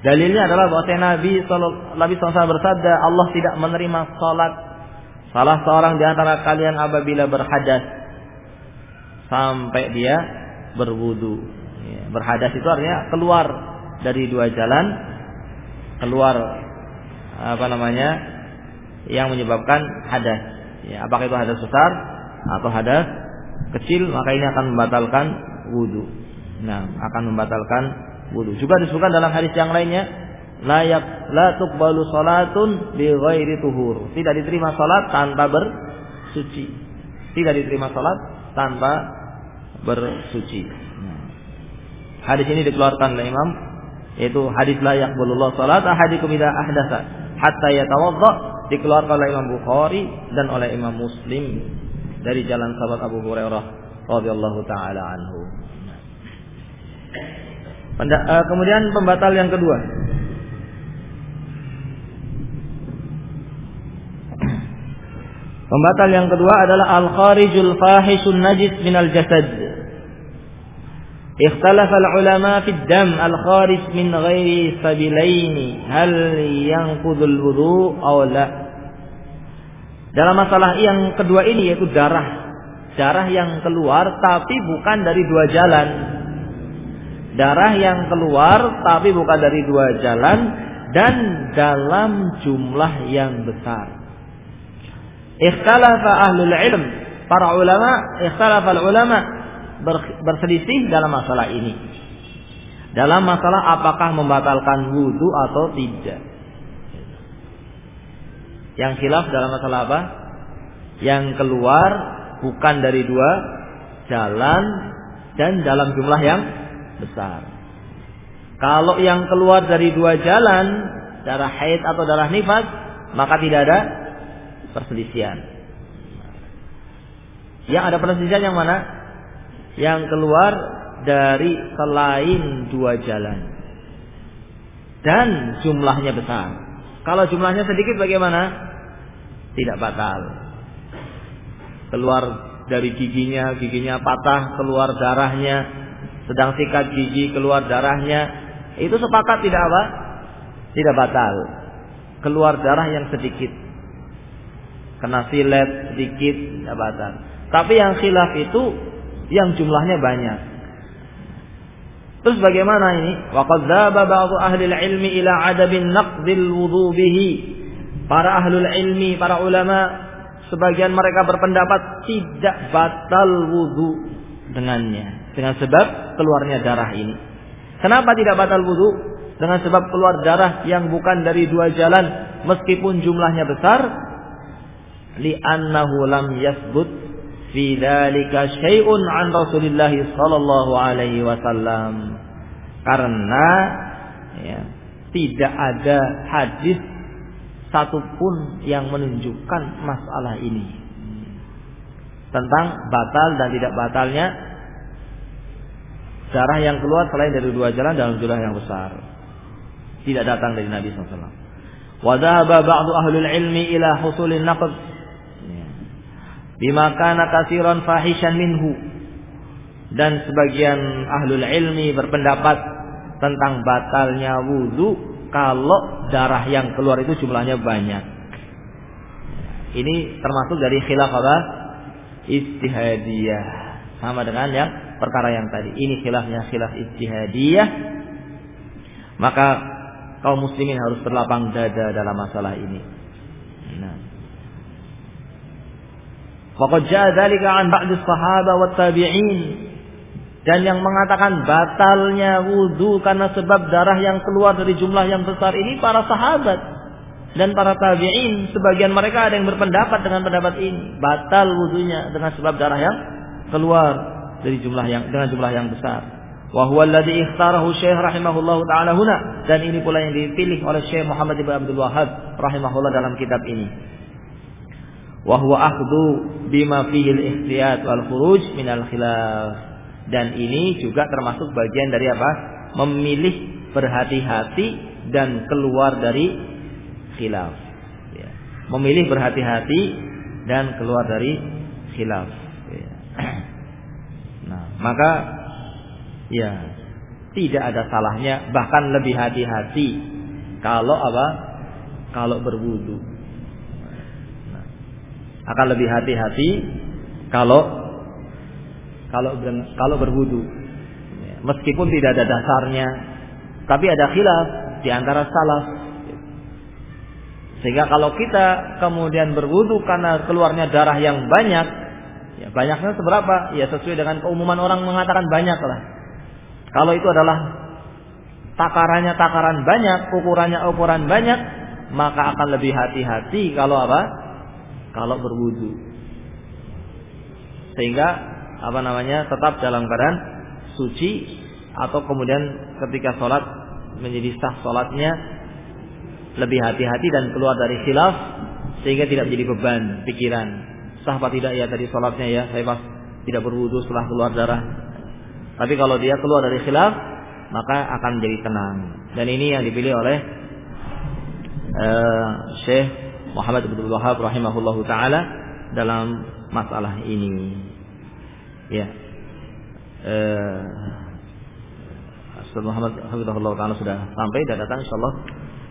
Dalilnya adalah bahwa Nabi sallallahu alaihi wasallam bersabda Allah tidak menerima salat salah seorang di antara kalian apabila berhadas sampai dia berwudu. Ya, berhadas itu artinya keluar dari dua jalan, keluar apa namanya yang menyebabkan hadas. Ya, apakah itu hadas besar atau hadas kecil, maka ini akan membatalkan wudu. Nah, akan membatalkan wudu. Juga disebutkan dalam hadis yang lainnya, layak la tuqbalu salatun bi ghairi tuhur. Tidak diterima salat tanpa bersuci. Tidak diterima salat tanpa bersuci. Nah. Hadis ini dikeluarkan oleh Imam yaitu hadis la yaqbalullah salat ahadikum idza ahdasa hatta yatawadda dikeluarkan oleh Imam Bukhari dan oleh Imam Muslim dari jalan sahabat Abu Hurairah radhiyallahu taala anhu. Eh, kemudian pembatal yang kedua. Pembatal yang kedua adalah al-kharijul fahisun najis minal jasad. اختلف العلماء في الدم الخارج من غير سبيلين هل ينقض الوضوء أو لا dalam masalah yang kedua ini yaitu darah darah yang keluar tapi bukan dari dua jalan darah yang keluar tapi bukan dari dua jalan dan dalam jumlah yang besar ikhtalafa ahlul ilm para ulama ikhtalafa ulama berselisih dalam masalah ini. Dalam masalah apakah membatalkan wudhu atau tidak. Yang khilaf dalam masalah apa? Yang keluar bukan dari dua jalan dan dalam jumlah yang besar. Kalau yang keluar dari dua jalan, darah haid atau darah nifas, maka tidak ada perselisihan. Yang ada perselisihan yang mana? Yang keluar dari selain dua jalan dan jumlahnya besar. Kalau jumlahnya sedikit bagaimana? Tidak batal. Keluar dari giginya, giginya patah, keluar darahnya, sedang sikat gigi keluar darahnya, itu sepakat tidak apa? Tidak batal. Keluar darah yang sedikit. Kena silet sedikit tidak batal. Tapi yang khilaf itu yang jumlahnya banyak. Terus bagaimana ini? Waqad dzaba ba'du ahli ilmi ila adabin naqdil wudu bihi. Para ahlul ilmi, para ulama sebagian mereka berpendapat tidak batal wudu dengannya dengan sebab keluarnya darah ini. Kenapa tidak batal wudu? Dengan sebab keluar darah yang bukan dari dua jalan meskipun jumlahnya besar li'annahu lam yasbut fi dzalika syai'un an Rasulillah sallallahu alaihi wasallam. Karena ya, tidak ada hadis satupun yang menunjukkan masalah ini tentang batal dan tidak batalnya darah yang keluar selain dari dua jalan dalam jumlah yang besar tidak datang dari Nabi SAW. Wadahaba ba'du ahlul ilmi ila husulin naqd bima kana kasiran fahishan minhu dan sebagian ahlul ilmi berpendapat tentang batalnya wudhu kalau darah yang keluar itu jumlahnya banyak. Ini termasuk dari khilaf apa? Istihadiyah. Sama dengan yang perkara yang tadi. Ini khilafnya khilaf istihadiyah. Maka kaum muslimin harus berlapang dada dalam masalah ini. Nah. Faqad jaa dzalika an ba'd sahaba wa tabi'in. Dan yang mengatakan batalnya wudhu karena sebab darah yang keluar dari jumlah yang besar ini para sahabat dan para tabi'in. Sebagian mereka ada yang berpendapat dengan pendapat ini. Batal wudhunya dengan sebab darah yang keluar dari jumlah yang dengan jumlah yang besar. Wa huwa alladhi ikhtarahu Syekh rahimahullahu taala huna dan ini pula yang dipilih oleh Syekh Muhammad bin Abdul Wahab rahimahullah dalam kitab ini wa huwa bima fihi al-ihtiyat wal khuruj min al-khilaf. Dan ini juga termasuk bagian dari apa? Memilih berhati-hati dan keluar dari khilaf. Ya. Memilih berhati-hati dan keluar dari khilaf. Ya. (clears throat) Nah, maka ya tidak ada salahnya bahkan lebih hati-hati kalau apa? Kalau berwudu. Akan lebih hati-hati kalau kalau kalau berwudu. Meskipun tidak ada dasarnya, tapi ada khilaf di antara salaf. Sehingga kalau kita kemudian berwudu karena keluarnya darah yang banyak, ya banyaknya seberapa? Ya sesuai dengan keumuman orang mengatakan banyak lah. Kalau itu adalah takarannya takaran banyak, ukurannya ukuran banyak, maka akan lebih hati-hati kalau apa? Kalau berwudu. Sehingga apa namanya? tetap dalam keadaan suci atau kemudian ketika sholat menjadi sah sholatnya lebih hati-hati dan keluar dari khilaf sehingga tidak menjadi beban pikiran sah apa tidak ya tadi sholatnya ya saya pas tidak berwudu setelah keluar darah tapi kalau dia keluar dari khilaf maka akan menjadi tenang dan ini yang dipilih oleh uh, Syekh Muhammad bin Wahab rahimahullahu taala dalam masalah ini ya uh, Ustaz Muhammad Hafizahullah Ta'ala sudah sampai dan datang insyaAllah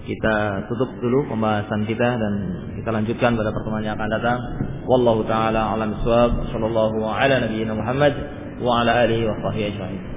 kita tutup dulu pembahasan kita dan kita lanjutkan pada pertemuan yang akan datang. Wallahu taala alam bisawab. Sallallahu ala nabiyyina Muhammad wa ala alihi wa sahbihi ajma'in.